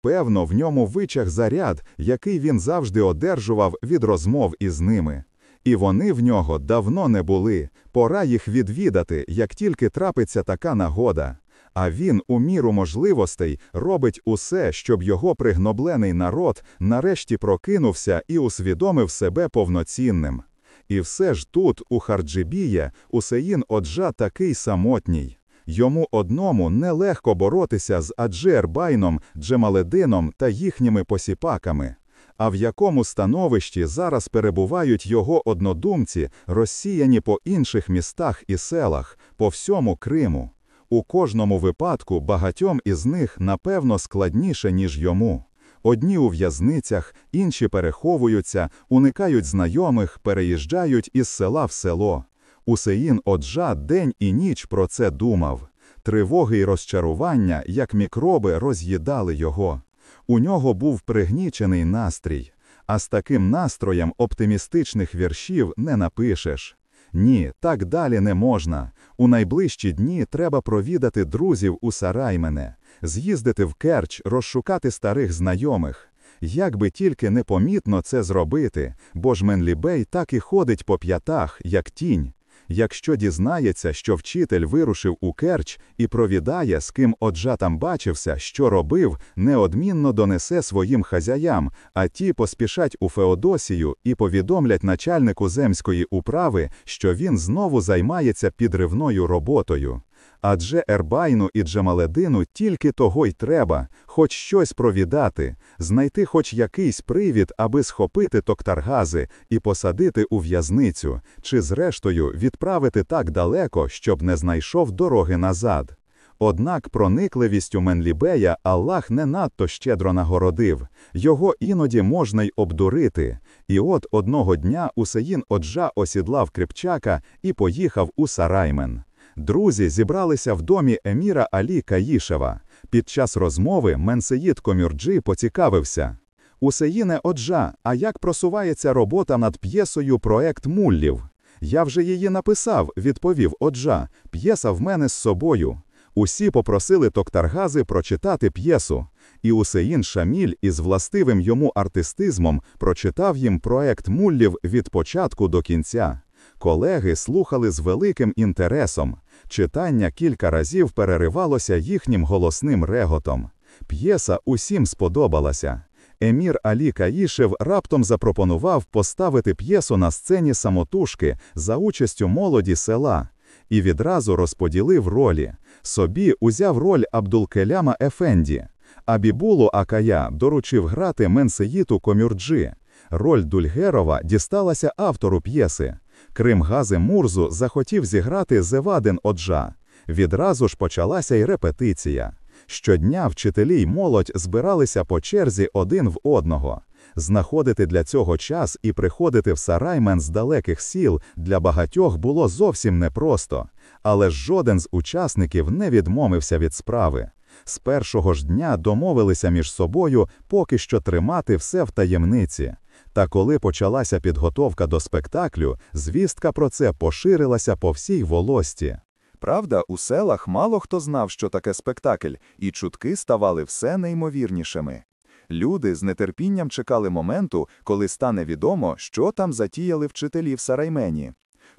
Певно, в ньому вичах заряд, який він завжди одержував від розмов із ними. І вони в нього давно не були, пора їх відвідати, як тільки трапиться така нагода. А він, у міру можливостей, робить усе, щоб його пригноблений народ нарешті прокинувся і усвідомив себе повноцінним. І все ж тут, у Харджибіє, Усеїн Оджа такий самотній. Йому одному нелегко боротися з Аджербайном, Джемаледином та їхніми посіпаками. А в якому становищі зараз перебувають його однодумці, розсіяні по інших містах і селах, по всьому Криму. У кожному випадку багатьом із них напевно складніше, ніж йому. Одні у в'язницях, інші переховуються, уникають знайомих, переїжджають із села в село. Усеїн Оджа день і ніч про це думав. Тривоги й розчарування, як мікроби, роз'їдали його. У нього був пригнічений настрій, а з таким настроєм оптимістичних віршів не напишеш. Ні, так далі не можна. У найближчі дні треба провідати друзів у Сараймене, з'їздити в Керч, розшукати старих знайомих. Як би тільки непомітно це зробити, бо ж Менлібей так і ходить по п'ятах, як тінь. Якщо дізнається, що вчитель вирушив у Керч і провідає, з ким Оджа там бачився, що робив, неодмінно донесе своїм хазяям, а ті поспішать у Феодосію і повідомлять начальнику земської управи, що він знову займається підривною роботою. Адже Ербайну і Джамаледину тільки того й треба, хоч щось провідати, знайти хоч якийсь привід, аби схопити токтаргази і посадити у в'язницю, чи, зрештою, відправити так далеко, щоб не знайшов дороги назад. Однак проникливістю Менлібея Аллах не надто щедро нагородив, його іноді можна й обдурити. І от одного дня Усеїн Оджа осідлав Крипчака і поїхав у Сараймен. Друзі зібралися в домі еміра Алі Каїшева. Під час розмови Менсеїд Комюрджі поцікавився. Усеїне Оджа, а як просувається робота над п'єсою Проект Муллів? Я вже її написав, відповів Оджа. П'єса в мене з собою. Усі попросили Токтаргази прочитати п'єсу. І Усеїн Шаміль із властивим йому артистизмом прочитав їм проект Муллів від початку до кінця. Колеги слухали з великим інтересом. Читання кілька разів переривалося їхнім голосним реготом. П'єса усім сподобалася. Емір Алі Каїшев раптом запропонував поставити п'єсу на сцені самотужки за участю молоді села і відразу розподілив ролі. Собі узяв роль Абдулкеляма Ефенді, а Бібулу Акая доручив грати Менсеїту Комюрджі. Роль Дульгерова дісталася автору п'єси. Крим Гази Мурзу захотів зіграти Зевадин Оджа. Відразу ж почалася й репетиція. Щодня вчителі й молодь збиралися по черзі один в одного. Знаходити для цього час і приходити в Сараймен з далеких сіл для багатьох було зовсім непросто, але жоден з учасників не відмовився від справи. З першого ж дня домовилися між собою поки що тримати все в таємниці. Та коли почалася підготовка до спектаклю, звістка про це поширилася по всій волості. Правда, у селах мало хто знав, що таке спектакль, і чутки ставали все неймовірнішими. Люди з нетерпінням чекали моменту, коли стане відомо, що там затіяли вчителі в Сараймені.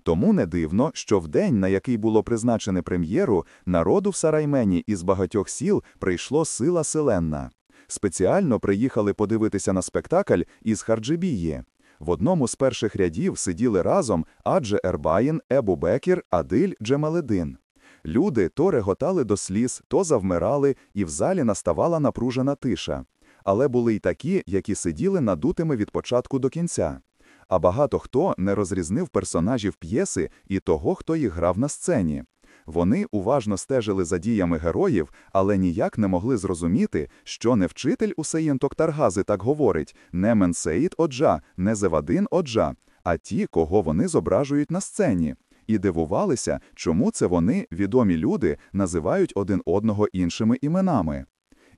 Тому не дивно, що в день, на який було призначене прем'єру, народу в Сараймені із багатьох сіл прийшло сила селенна. Спеціально приїхали подивитися на спектакль із Харджибії. В одному з перших рядів сиділи разом Адже Ербаїн, Ебу Бекір, Адиль Джемаледин. Люди то реготали до сліз, то завмирали, і в залі наставала напружена тиша. Але були й такі, які сиділи надутими від початку до кінця. А багато хто не розрізнив персонажів п'єси і того, хто їх грав на сцені. Вони уважно стежили за діями героїв, але ніяк не могли зрозуміти, що не вчитель Усеїн Токтаргази так говорить, не Менсеїд Оджа, не Зевадин Оджа, а ті, кого вони зображують на сцені. І дивувалися, чому це вони, відомі люди, називають один одного іншими іменами.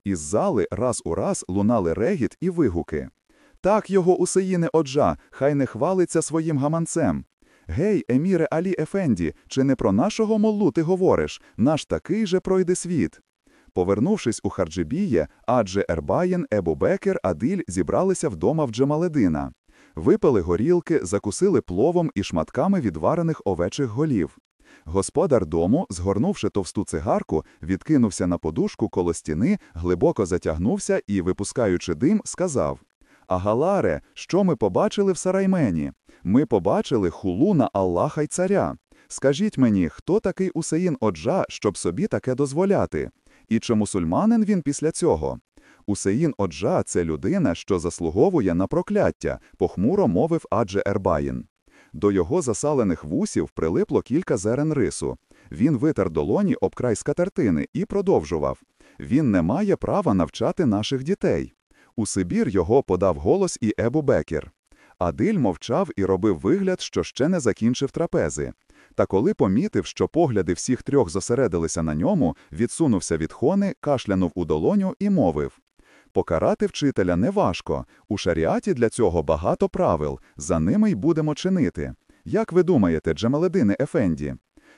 Із зали раз у раз лунали регіт і вигуки. Так його Усеїне Оджа, хай не хвалиться своїм гаманцем. Гей, Еміре Алі Ефенді, чи не про нашого моллу ти говориш? Наш такий же пройде світ. Повернувшись у Харджибіє, адже Ербаєн, Ебу Бекер, Адиль зібралися вдома в Джамаледина. Випили горілки, закусили пловом і шматками відварених овечих голів. Господар дому, згорнувши товсту цигарку, відкинувся на подушку коло стіни, глибоко затягнувся і, випускаючи дим, сказав Агаларе, що ми побачили в Сараймені? Ми побачили хулу на Аллаха й царя. Скажіть мені, хто такий Усеїн Оджа, щоб собі таке дозволяти? І чи мусульманин він після цього? Усеїн Оджа – це людина, що заслуговує на прокляття, похмуро мовив Адже Ербаїн. До його засалених вусів прилипло кілька зерен рису. Він витер долоні об край скатертини і продовжував. Він не має права навчати наших дітей. У Сибір його подав голос і Ебу Бекір. Адиль мовчав і робив вигляд, що ще не закінчив трапези. Та коли помітив, що погляди всіх трьох зосередилися на ньому, відсунувся від хони, кашлянув у долоню і мовив. Покарати вчителя неважко. У шаріаті для цього багато правил, за ними й будемо чинити. Як ви думаєте, Джемаледине Ефенді?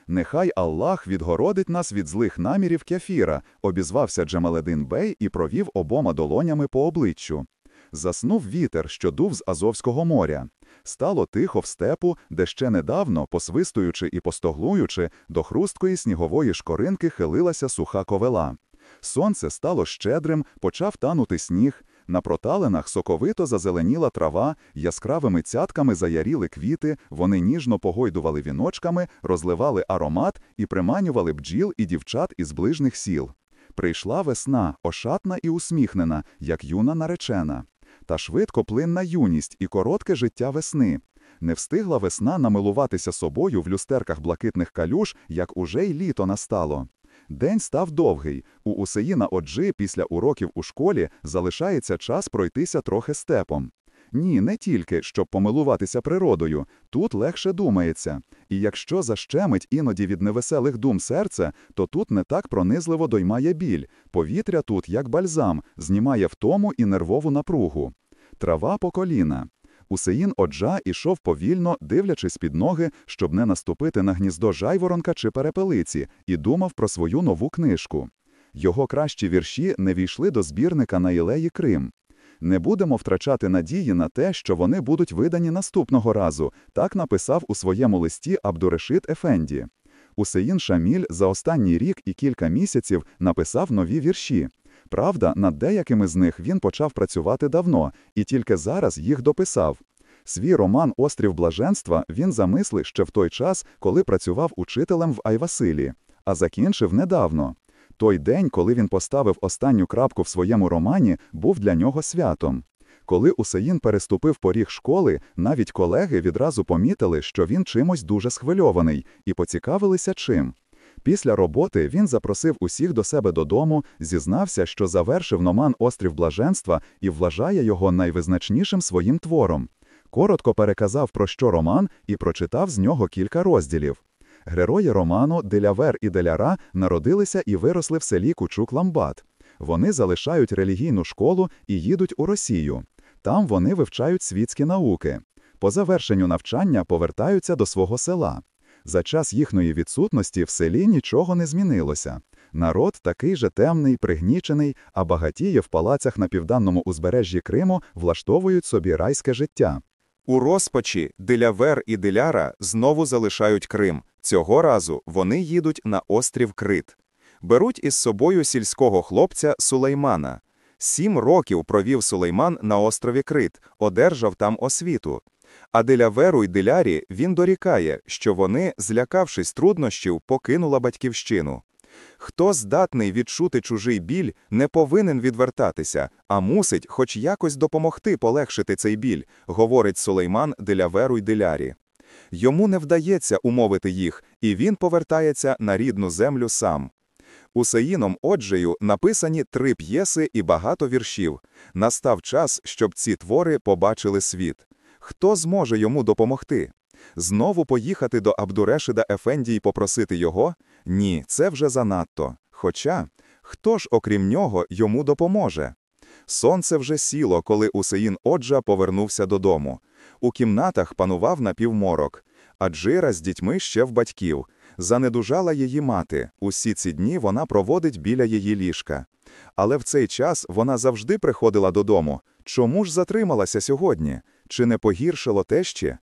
Нехай Аллах відгородить нас від злих намірів кефіра, обізвався Джемаледин Бей і провів обома долонями по обличчю. Заснув вітер, що дув з Азовського моря. Стало тихо в степу, де ще недавно, посвистуючи і постоглуючи, до хрусткої снігової шкоринки хилилася суха ковела. Сонце стало щедрим, почав танути сніг. На проталинах соковито зазеленіла трава, яскравими цятками заяріли квіти, вони ніжно погойдували віночками, розливали аромат і приманювали бджіл і дівчат із ближніх сіл. Прийшла весна, ошатна і усміхнена, як юна наречена. Та швидко плинна юність і коротке життя весни. Не встигла весна намилуватися собою в люстерках блакитних калюш, як уже й літо настало. День став довгий. У Усеїна Оджи після уроків у школі залишається час пройтися трохи степом. Ні, не тільки, щоб помилуватися природою, тут легше думається. І якщо защемить іноді від невеселих дум серце, то тут не так пронизливо доймає біль. Повітря тут, як бальзам, знімає втому і нервову напругу. Трава по коліна. Усеїн Оджа ішов повільно, дивлячись під ноги, щоб не наступити на гніздо жайворонка чи перепелиці, і думав про свою нову книжку. Його кращі вірші не війшли до збірника на Ілеї Крим. Не будемо втрачати надії на те, що вони будуть видані наступного разу, так написав у своєму листі Абдурешит Ефенді. Усеїн Шаміль за останній рік і кілька місяців написав нові вірші. Правда, над деякими з них він почав працювати давно і тільки зараз їх дописав. Свій роман Острів блаженства він замислив ще в той час, коли працював учителем в Айвасилі, а закінчив недавно. Той день, коли він поставив останню крапку в своєму романі, був для нього святом. Коли Усеїн переступив поріг школи, навіть колеги відразу помітили, що він чимось дуже схвильований, і поцікавилися чим. Після роботи він запросив усіх до себе додому, зізнався, що завершив роман Острів Блаженства і вважає його найвизначнішим своїм твором. Коротко переказав про що роман і прочитав з нього кілька розділів. Герої роману Делявер і Деляра народилися і виросли в селі Кучук-Ламбат. Вони залишають релігійну школу і їдуть у Росію. Там вони вивчають світські науки. По завершенню навчання повертаються до свого села. За час їхньої відсутності в селі нічого не змінилося. Народ такий же темний, пригнічений, а багатії в палацях на південному узбережжі Криму влаштовують собі райське життя. У розпачі Делявер і Деляра знову залишають Крим. Цього разу вони їдуть на острів Крит. Беруть із собою сільського хлопця Сулеймана. Сім років провів Сулейман на острові Крит, одержав там освіту. А Деляверу й Делярі він дорікає, що вони, злякавшись труднощів, покинула батьківщину. Хто здатний відчути чужий біль, не повинен відвертатися, а мусить хоч якось допомогти полегшити цей біль, говорить Сулейман Деляверу й Делярі. Йому не вдається умовити їх, і він повертається на рідну землю сам. Усеїном Оджею написані три п'єси і багато віршів. Настав час, щоб ці твори побачили світ. Хто зможе йому допомогти? Знову поїхати до Абдурешида Ефенді й попросити його? Ні, це вже занадто. Хоча, хто ж, окрім нього, йому допоможе? Сонце вже сіло, коли Усеїн Оджа повернувся додому. У кімнатах панував напівморок, а Джира з дітьми ще в батьків. Занедужала її мати. Усі ці дні вона проводить біля її ліжка. Але в цей час вона завжди приходила додому. Чому ж затрималася сьогодні? Чи не погіршило те ще?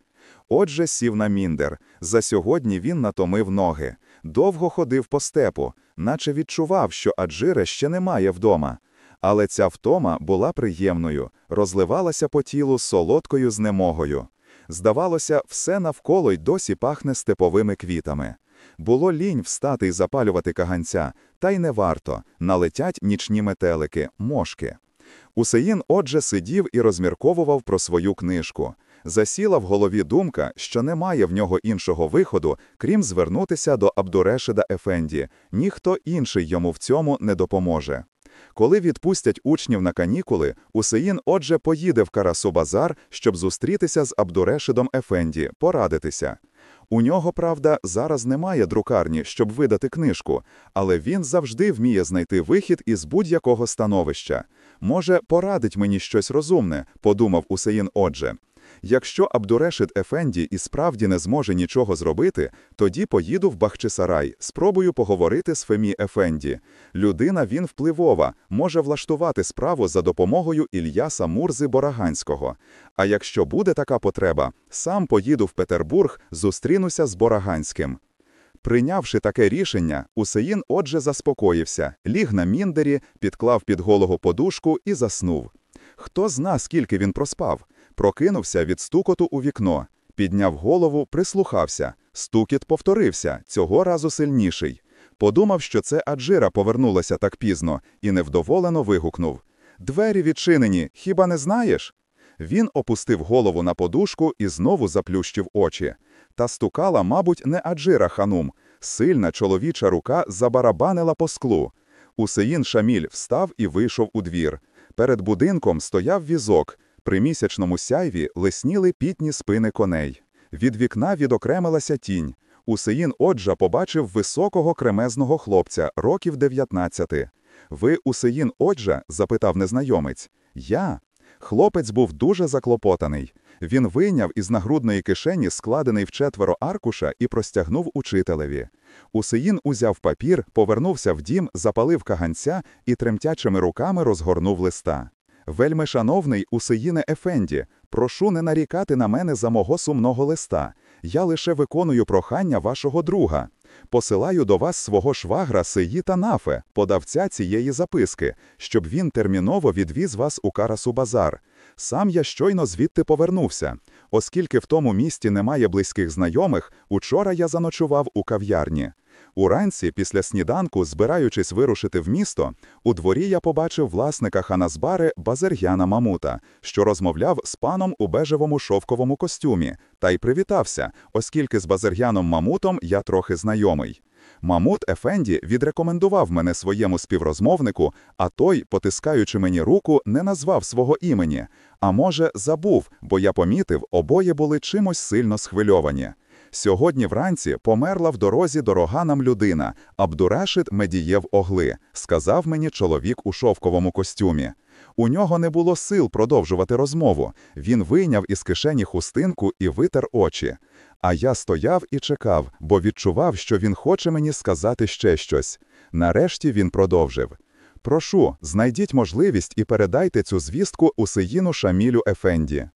Отже, сів на міндер. За сьогодні він натомив ноги. Довго ходив по степу, наче відчував, що Аджире ще немає вдома. Але ця втома була приємною, розливалася по тілу солодкою знемогою. Здавалося, все навколо й досі пахне степовими квітами. Було лінь встати й запалювати каганця, та й не варто, налетять нічні метелики, мошки. Усеїн отже сидів і розмірковував про свою книжку. Засіла в голові думка, що немає в нього іншого виходу, крім звернутися до Абдурешида Ефенді, ніхто інший йому в цьому не допоможе. Коли відпустять учнів на канікули, Усеїн отже поїде в Карасу-Базар, щоб зустрітися з Абдурешидом Ефенді, порадитися. У нього, правда, зараз немає друкарні, щоб видати книжку, але він завжди вміє знайти вихід із будь-якого становища. Може, порадить мені щось розумне, подумав Усеїн отже. Якщо Абдурешид Ефенді і справді не зможе нічого зробити, тоді поїду в Бахчисарай, спробую поговорити з Фемі Ефенді. Людина він впливова, може влаштувати справу за допомогою Ільяса Мурзи Бораганського. А якщо буде така потреба, сам поїду в Петербург, зустрінуся з Бораганським. Прийнявши таке рішення, Усеїн отже заспокоївся, ліг на міндері, підклав під голову подушку і заснув. Хто зна, скільки він проспав? Прокинувся від стукоту у вікно, підняв голову, прислухався. Стукіт повторився, цього разу сильніший. Подумав, що це Аджира повернулася так пізно, і невдоволено вигукнув: Двері відчинені, хіба не знаєш? Він опустив голову на подушку і знову заплющив очі. Та стукала, мабуть, не Аджира ханум. Сильна чоловіча рука забарабанила по склу. Усеїн Шаміль встав і вийшов у двір. Перед будинком стояв візок. При місячному сяйві лисніли пітні спини коней. Від вікна відокремилася тінь. Усеїн Оджа побачив високого кремезного хлопця, років 19. Ви Усеїн Оджа? запитав незнайомець. Я. Хлопець був дуже заклопотаний. Він вийняв із нагрудної кишені складений в четверо аркуша і простягнув учителеві. Усеїн узяв папір, повернувся в дім, запалив каганця і тремтячими руками розгорнув листа. Вельми шановний Усеїне Ефенді, прошу не нарікати на мене за мого сумного листа. Я лише виконую прохання вашого друга. Посилаю до вас свого швагра Сеїта Нафе, подавця цієї записки, щоб він терміново відвіз вас у Карасу Базар. Сам я щойно звідти повернувся. Оскільки в тому місті немає близьких знайомих, учора я заночував у кав'ярні. Уранці, після сніданку, збираючись вирушити в місто, у дворі я побачив власника Ханазбари Базар'яна Мамута, що розмовляв з паном у бежевому шовковому костюмі, та й привітався, оскільки з Базар'яном Мамутом я трохи знайомий. Мамут Ефенді відрекомендував мене своєму співрозмовнику, а той, потискаючи мені руку, не назвав свого імені. А може, забув, бо я помітив, обоє були чимось сильно схвильовані. Сьогодні вранці померла в дорозі дорога нам людина, Абдурашид Медієв Огли, сказав мені чоловік у шовковому костюмі. У нього не було сил продовжувати розмову. Він вийняв із кишені хустинку і витер очі. А я стояв і чекав, бо відчував, що він хоче мені сказати ще щось. Нарешті він продовжив. Прошу, знайдіть можливість і передайте цю звістку Усеїну Шамілю Ефенді.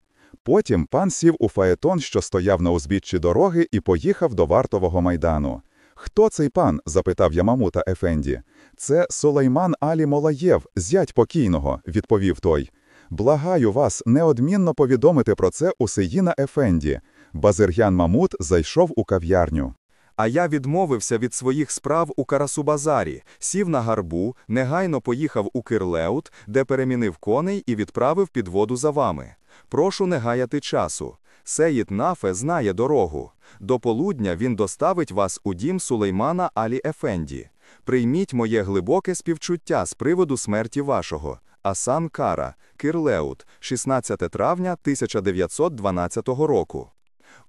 Потім пан сів у фаетон, що стояв на узбіччі дороги, і поїхав до вартового майдану. Хто цей пан? запитав я Мамута Ефенді. Це Солейман Алі Молаєв, зять покійного, відповів той. Благаю вас неодмінно повідомити про це Усеїна Ефенді. Базир'ян Мамут зайшов у кав'ярню. А я відмовився від своїх справ у Карасубазарі, сів на гарбу, негайно поїхав у Кирлеут, де перемінив коней і відправив під воду за вами. Прошу не гаяти часу. Сеїд Нафе знає дорогу. До полудня він доставить вас у дім Сулеймана Алі Ефенді. Прийміть моє глибоке співчуття з приводу смерті вашого. Асан Кара, Кирлеут, 16 травня 1912 року.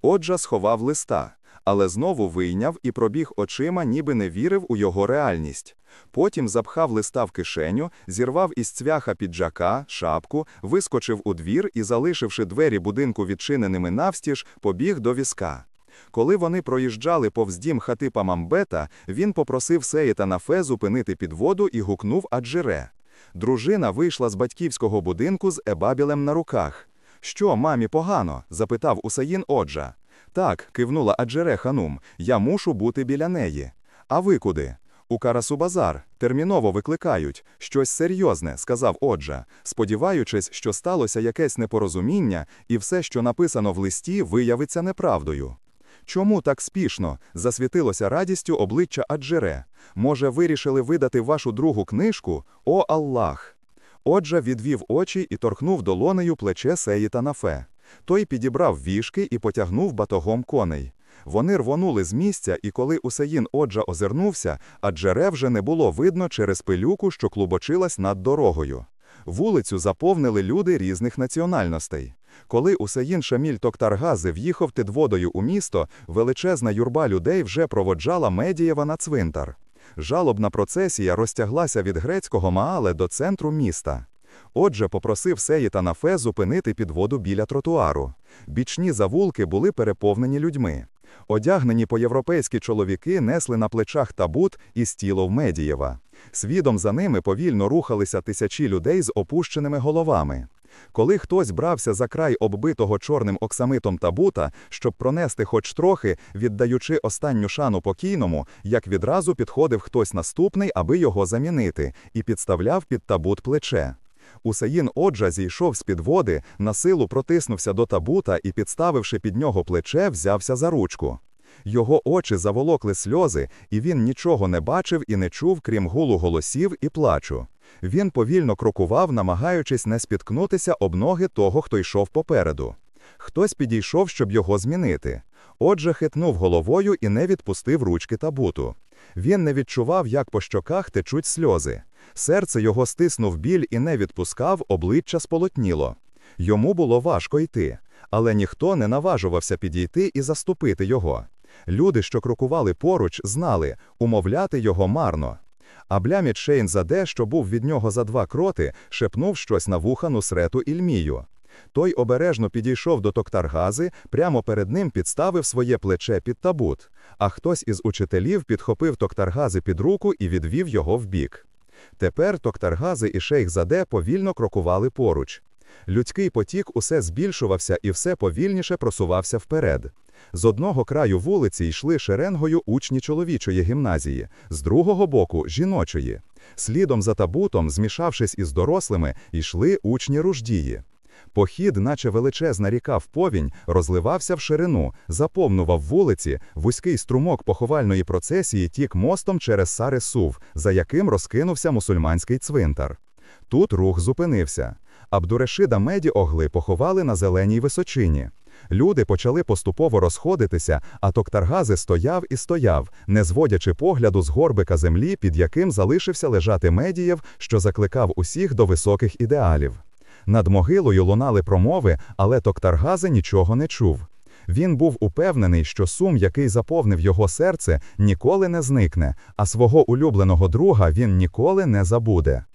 Отже, сховав листа, але знову вийняв і пробіг очима, ніби не вірив у його реальність. Потім запхав листа в кишеню, зірвав із цвяха піджака, шапку, вискочив у двір і, залишивши двері будинку відчиненими навстіж, побіг до візка. Коли вони проїжджали повз дім хатипа Мамбета, він попросив Сеїта Нафе зупинити підводу і гукнув Аджире. Дружина вийшла з батьківського будинку з ебабілем на руках. Що, мамі, погано? запитав Усаїн Оджа. Так, кивнула Аджере Ханум, я мушу бути біля неї. А ви куди? У Карасу-базар. Терміново викликають. Щось серйозне, сказав Оджа, сподіваючись, що сталося якесь непорозуміння, і все, що написано в листі, виявиться неправдою. Чому так спішно? засвітилося радістю обличчя Аджере. Може, вирішили видати вашу другу книжку? О Аллах! Оджа відвів очі і торкнув долонею плече Сеїта Нафе. Той підібрав вішки і потягнув батогом коней. Вони рвонули з місця, і коли Усеїн Оджа озирнувся, а джере вже не було видно через пилюку, що клубочилась над дорогою. Вулицю заповнили люди різних національностей. Коли Усеїн Шаміль Токтаргази в'їхав тидводою у місто, величезна юрба людей вже проводжала Медієва на цвинтар. Жалобна процесія розтяглася від грецького Маале до центру міста. Отже, попросив Сеїта Нафе зупинити підводу біля тротуару. Бічні завулки були переповнені людьми. Одягнені по-європейськи чоловіки несли на плечах табут із тілов Медієва. Свідом за ними повільно рухалися тисячі людей з опущеними головами. Коли хтось брався за край оббитого чорним оксамитом табута, щоб пронести хоч трохи, віддаючи останню шану покійному, як відразу підходив хтось наступний, аби його замінити, і підставляв під табут плече. Усаїн Оджа зійшов з під води, на силу протиснувся до табута і, підставивши під нього плече, взявся за ручку. Його очі заволокли сльози, і він нічого не бачив і не чув, крім гулу голосів і плачу. Він повільно крокував, намагаючись не спіткнутися об ноги того, хто йшов попереду. Хтось підійшов, щоб його змінити. Отже, хитнув головою і не відпустив ручки табуту. Він не відчував, як по щоках течуть сльози. Серце його стиснув біль і не відпускав, обличчя сполотніло. Йому було важко йти, але ніхто не наважувався підійти і заступити його. Люди, що крокували поруч, знали, умовляти його марно. А бляміт Шейн Заде, що був від нього за два кроти, шепнув щось на вуха Нусрету Ільмію. Той обережно підійшов до Токтаргази, прямо перед ним підставив своє плече під табут, а хтось із учителів підхопив Токтаргази під руку і відвів його вбік. Тепер Токтаргази і шейх Заде повільно крокували поруч. Людський потік усе збільшувався і все повільніше просувався вперед. З одного краю вулиці йшли шеренгою учні чоловічої гімназії, з другого боку жіночої. Слідом за табутом, змішавшись із дорослими, йшли учні руждії. Похід, наче величезна ріка в повінь, розливався в ширину, заповнував вулиці, вузький струмок поховальної процесії тік мостом через Сари Сув, за яким розкинувся мусульманський цвинтар. Тут рух зупинився. Абдурешида Меді Огли поховали на зеленій височині. Люди почали поступово розходитися, а Токтаргази стояв і стояв, не зводячи погляду з горбика землі, під яким залишився лежати Медієв, що закликав усіх до високих ідеалів. Над могилою лунали промови, але Токтаргази нічого не чув. Він був упевнений, що сум, який заповнив його серце, ніколи не зникне, а свого улюбленого друга він ніколи не забуде.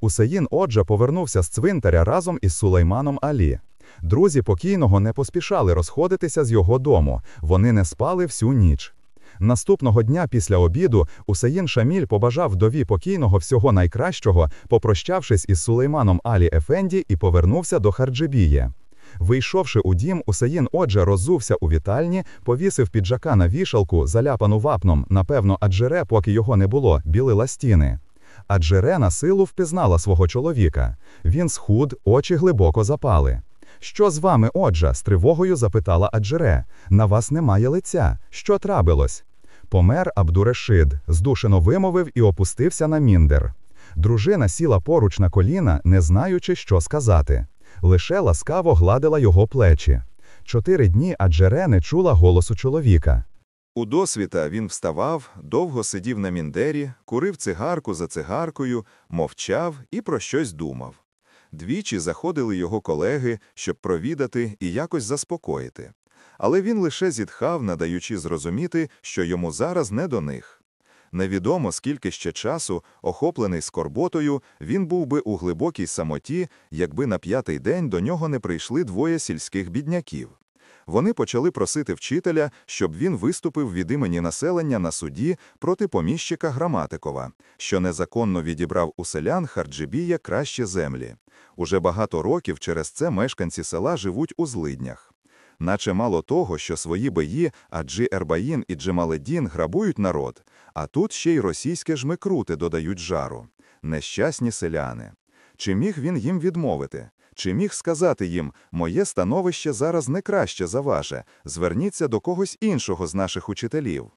Усеїн Оджа повернувся з цвинтаря разом із Сулейманом Алі. Друзі покійного не поспішали розходитися з його дому, вони не спали всю ніч. Наступного дня після обіду Усеїн Шаміль побажав вдові покійного всього найкращого, попрощавшись із Сулейманом Алі Ефенді і повернувся до Харджибіє. Вийшовши у дім, Усеїн отже роззувся у вітальні, повісив піджака на вішалку, заляпану вапном, напевно, аджере, поки його не було, білила стіни. Аджире на силу впізнала свого чоловіка. Він схуд, очі глибоко запали. Що з вами, отже? з тривогою запитала Аджире. На вас немає лиця. Що трапилось? Помер Абдурешид, здушено вимовив і опустився на міндер. Дружина сіла поруч на коліна, не знаючи, що сказати. Лише ласкаво гладила його плечі. Чотири дні Аджере не чула голосу чоловіка. У досвіта він вставав, довго сидів на міндері, курив цигарку за цигаркою, мовчав і про щось думав. Двічі заходили його колеги, щоб провідати і якось заспокоїти. Але він лише зітхав, надаючи зрозуміти, що йому зараз не до них. Невідомо, скільки ще часу, охоплений скорботою, він був би у глибокій самоті, якби на п'ятий день до нього не прийшли двоє сільських бідняків. Вони почали просити вчителя, щоб він виступив від імені населення на суді проти поміщика Граматикова, що незаконно відібрав у селян Харджибія кращі землі. Уже багато років через це мешканці села живуть у злиднях. Наче мало того, що свої бої Аджі Ербаїн і Джемаледін грабують народ, а тут ще й російське жмикрути додають жару. Нещасні селяни. Чи міг він їм відмовити? Чи міг сказати їм, моє становище зараз не краще за ваше, зверніться до когось іншого з наших учителів?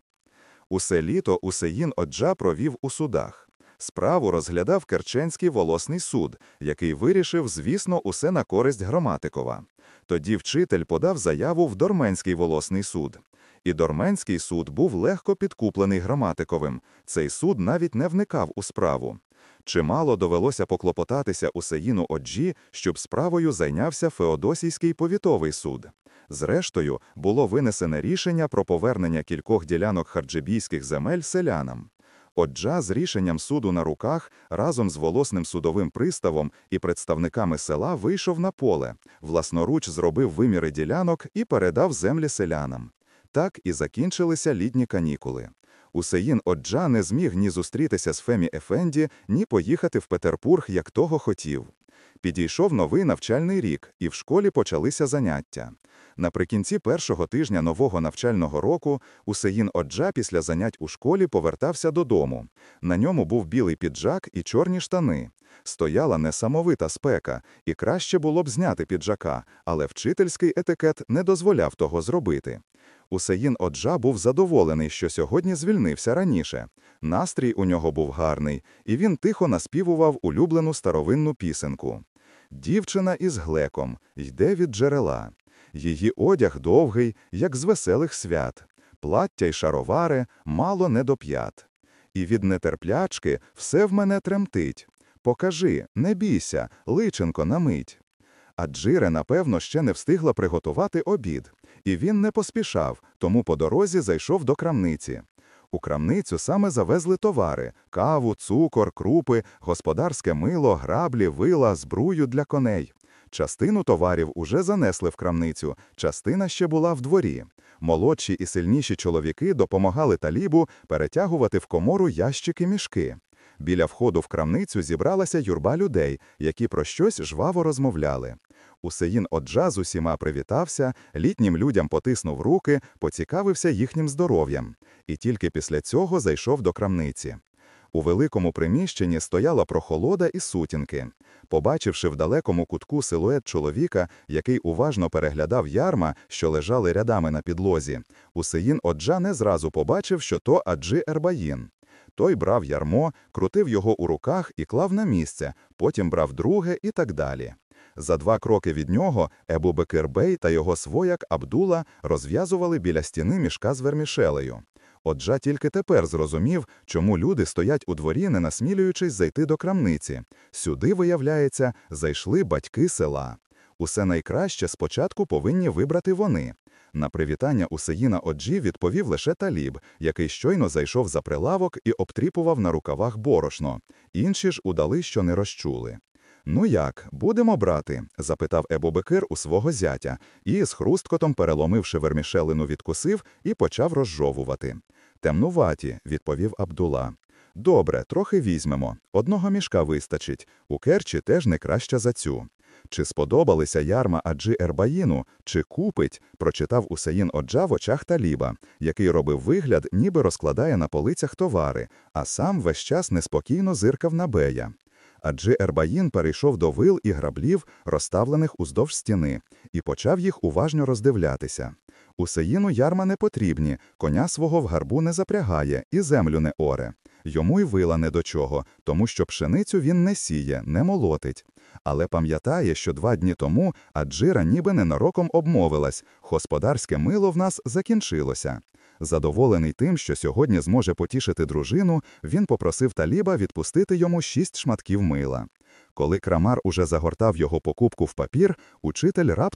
Усе літо Усеїн Оджа провів у судах. Справу розглядав Керченський волосний суд, який вирішив, звісно, усе на користь Громатикова. Тоді вчитель подав заяву в Дорменський волосний суд. І Дорменський суд був легко підкуплений Громатиковим. Цей суд навіть не вникав у справу. Чимало довелося поклопотатися Усеїну Оджі, щоб справою зайнявся Феодосійський повітовий суд. Зрештою, було винесене рішення про повернення кількох ділянок харджибійських земель селянам. Оджа з рішенням суду на руках разом з волосним судовим приставом і представниками села вийшов на поле, власноруч зробив виміри ділянок і передав землі селянам. Так і закінчилися літні канікули. Усеїн Оджа не зміг ні зустрітися з Фемі Ефенді, ні поїхати в Петербург, як того хотів. Підійшов новий навчальний рік, і в школі почалися заняття. Наприкінці першого тижня нового навчального року Усеїн Оджа після занять у школі повертався додому. На ньому був білий піджак і чорні штани. Стояла несамовита спека, і краще було б зняти піджака, але вчительський етикет не дозволяв того зробити. Усеїн Оджа був задоволений, що сьогодні звільнився раніше. Настрій у нього був гарний, і він тихо наспівував улюблену старовинну пісенку. Дівчина із глеком йде від джерела. Її одяг довгий, як з веселих свят, плаття й шаровари мало не до п'ят. І від нетерплячки все в мене тремтить. Покажи, не бійся, личенко на мить. А Джире, напевно, ще не встигла приготувати обід. І він не поспішав, тому по дорозі зайшов до крамниці. У крамницю саме завезли товари – каву, цукор, крупи, господарське мило, граблі, вила, збрую для коней. Частину товарів уже занесли в крамницю, частина ще була в дворі. Молодші і сильніші чоловіки допомагали талібу перетягувати в комору ящики мішки. Біля входу в крамницю зібралася юрба людей, які про щось жваво розмовляли. Усеїн Оджа з усіма привітався, літнім людям потиснув руки, поцікавився їхнім здоров'ям. І тільки після цього зайшов до крамниці. У великому приміщенні стояла прохолода і сутінки. Побачивши в далекому кутку силует чоловіка, який уважно переглядав ярма, що лежали рядами на підлозі, Усеїн Оджа не зразу побачив, що то Аджи Ербаїн. Той брав ярмо, крутив його у руках і клав на місце, потім брав друге і так далі. За два кроки від нього Ебу Бекирбей та його свояк Абдула розв'язували біля стіни мішка з вермішелею. Оджа тільки тепер зрозумів, чому люди стоять у дворі, не насмілюючись зайти до крамниці. Сюди, виявляється, зайшли батьки села. Усе найкраще спочатку повинні вибрати вони. На привітання Усеїна Оджі відповів лише таліб, який щойно зайшов за прилавок і обтріпував на рукавах борошно. Інші ж удали, що не розчули. Ну як, будемо брати? запитав Ебубекир у свого зятя, і з хрусткотом, переломивши вермішелину, відкусив і почав розжовувати. Темнуваті, відповів Абдула. Добре, трохи візьмемо. Одного мішка вистачить. У керчі теж не краще за цю. Чи сподобалися ярма Аджи Ербаїну, чи купить, прочитав Усеїн Оджа в очах Таліба, який робив вигляд, ніби розкладає на полицях товари, а сам весь час неспокійно зиркав на Бея. Аджи Ербаїн перейшов до вил і граблів, розставлених уздовж стіни, і почав їх уважно роздивлятися. Усеїну ярма не потрібні, коня свого в гарбу не запрягає і землю не оре. Йому й вила не до чого, тому що пшеницю він не сіє, не молотить. Але пам'ятає, що два дні тому Аджира ніби ненароком обмовилась, господарське мило в нас закінчилося. Задоволений тим, що сьогодні зможе потішити дружину, він попросив Таліба відпустити йому шість шматків мила. Коли крамар уже загортав його покупку в папір, учитель раптом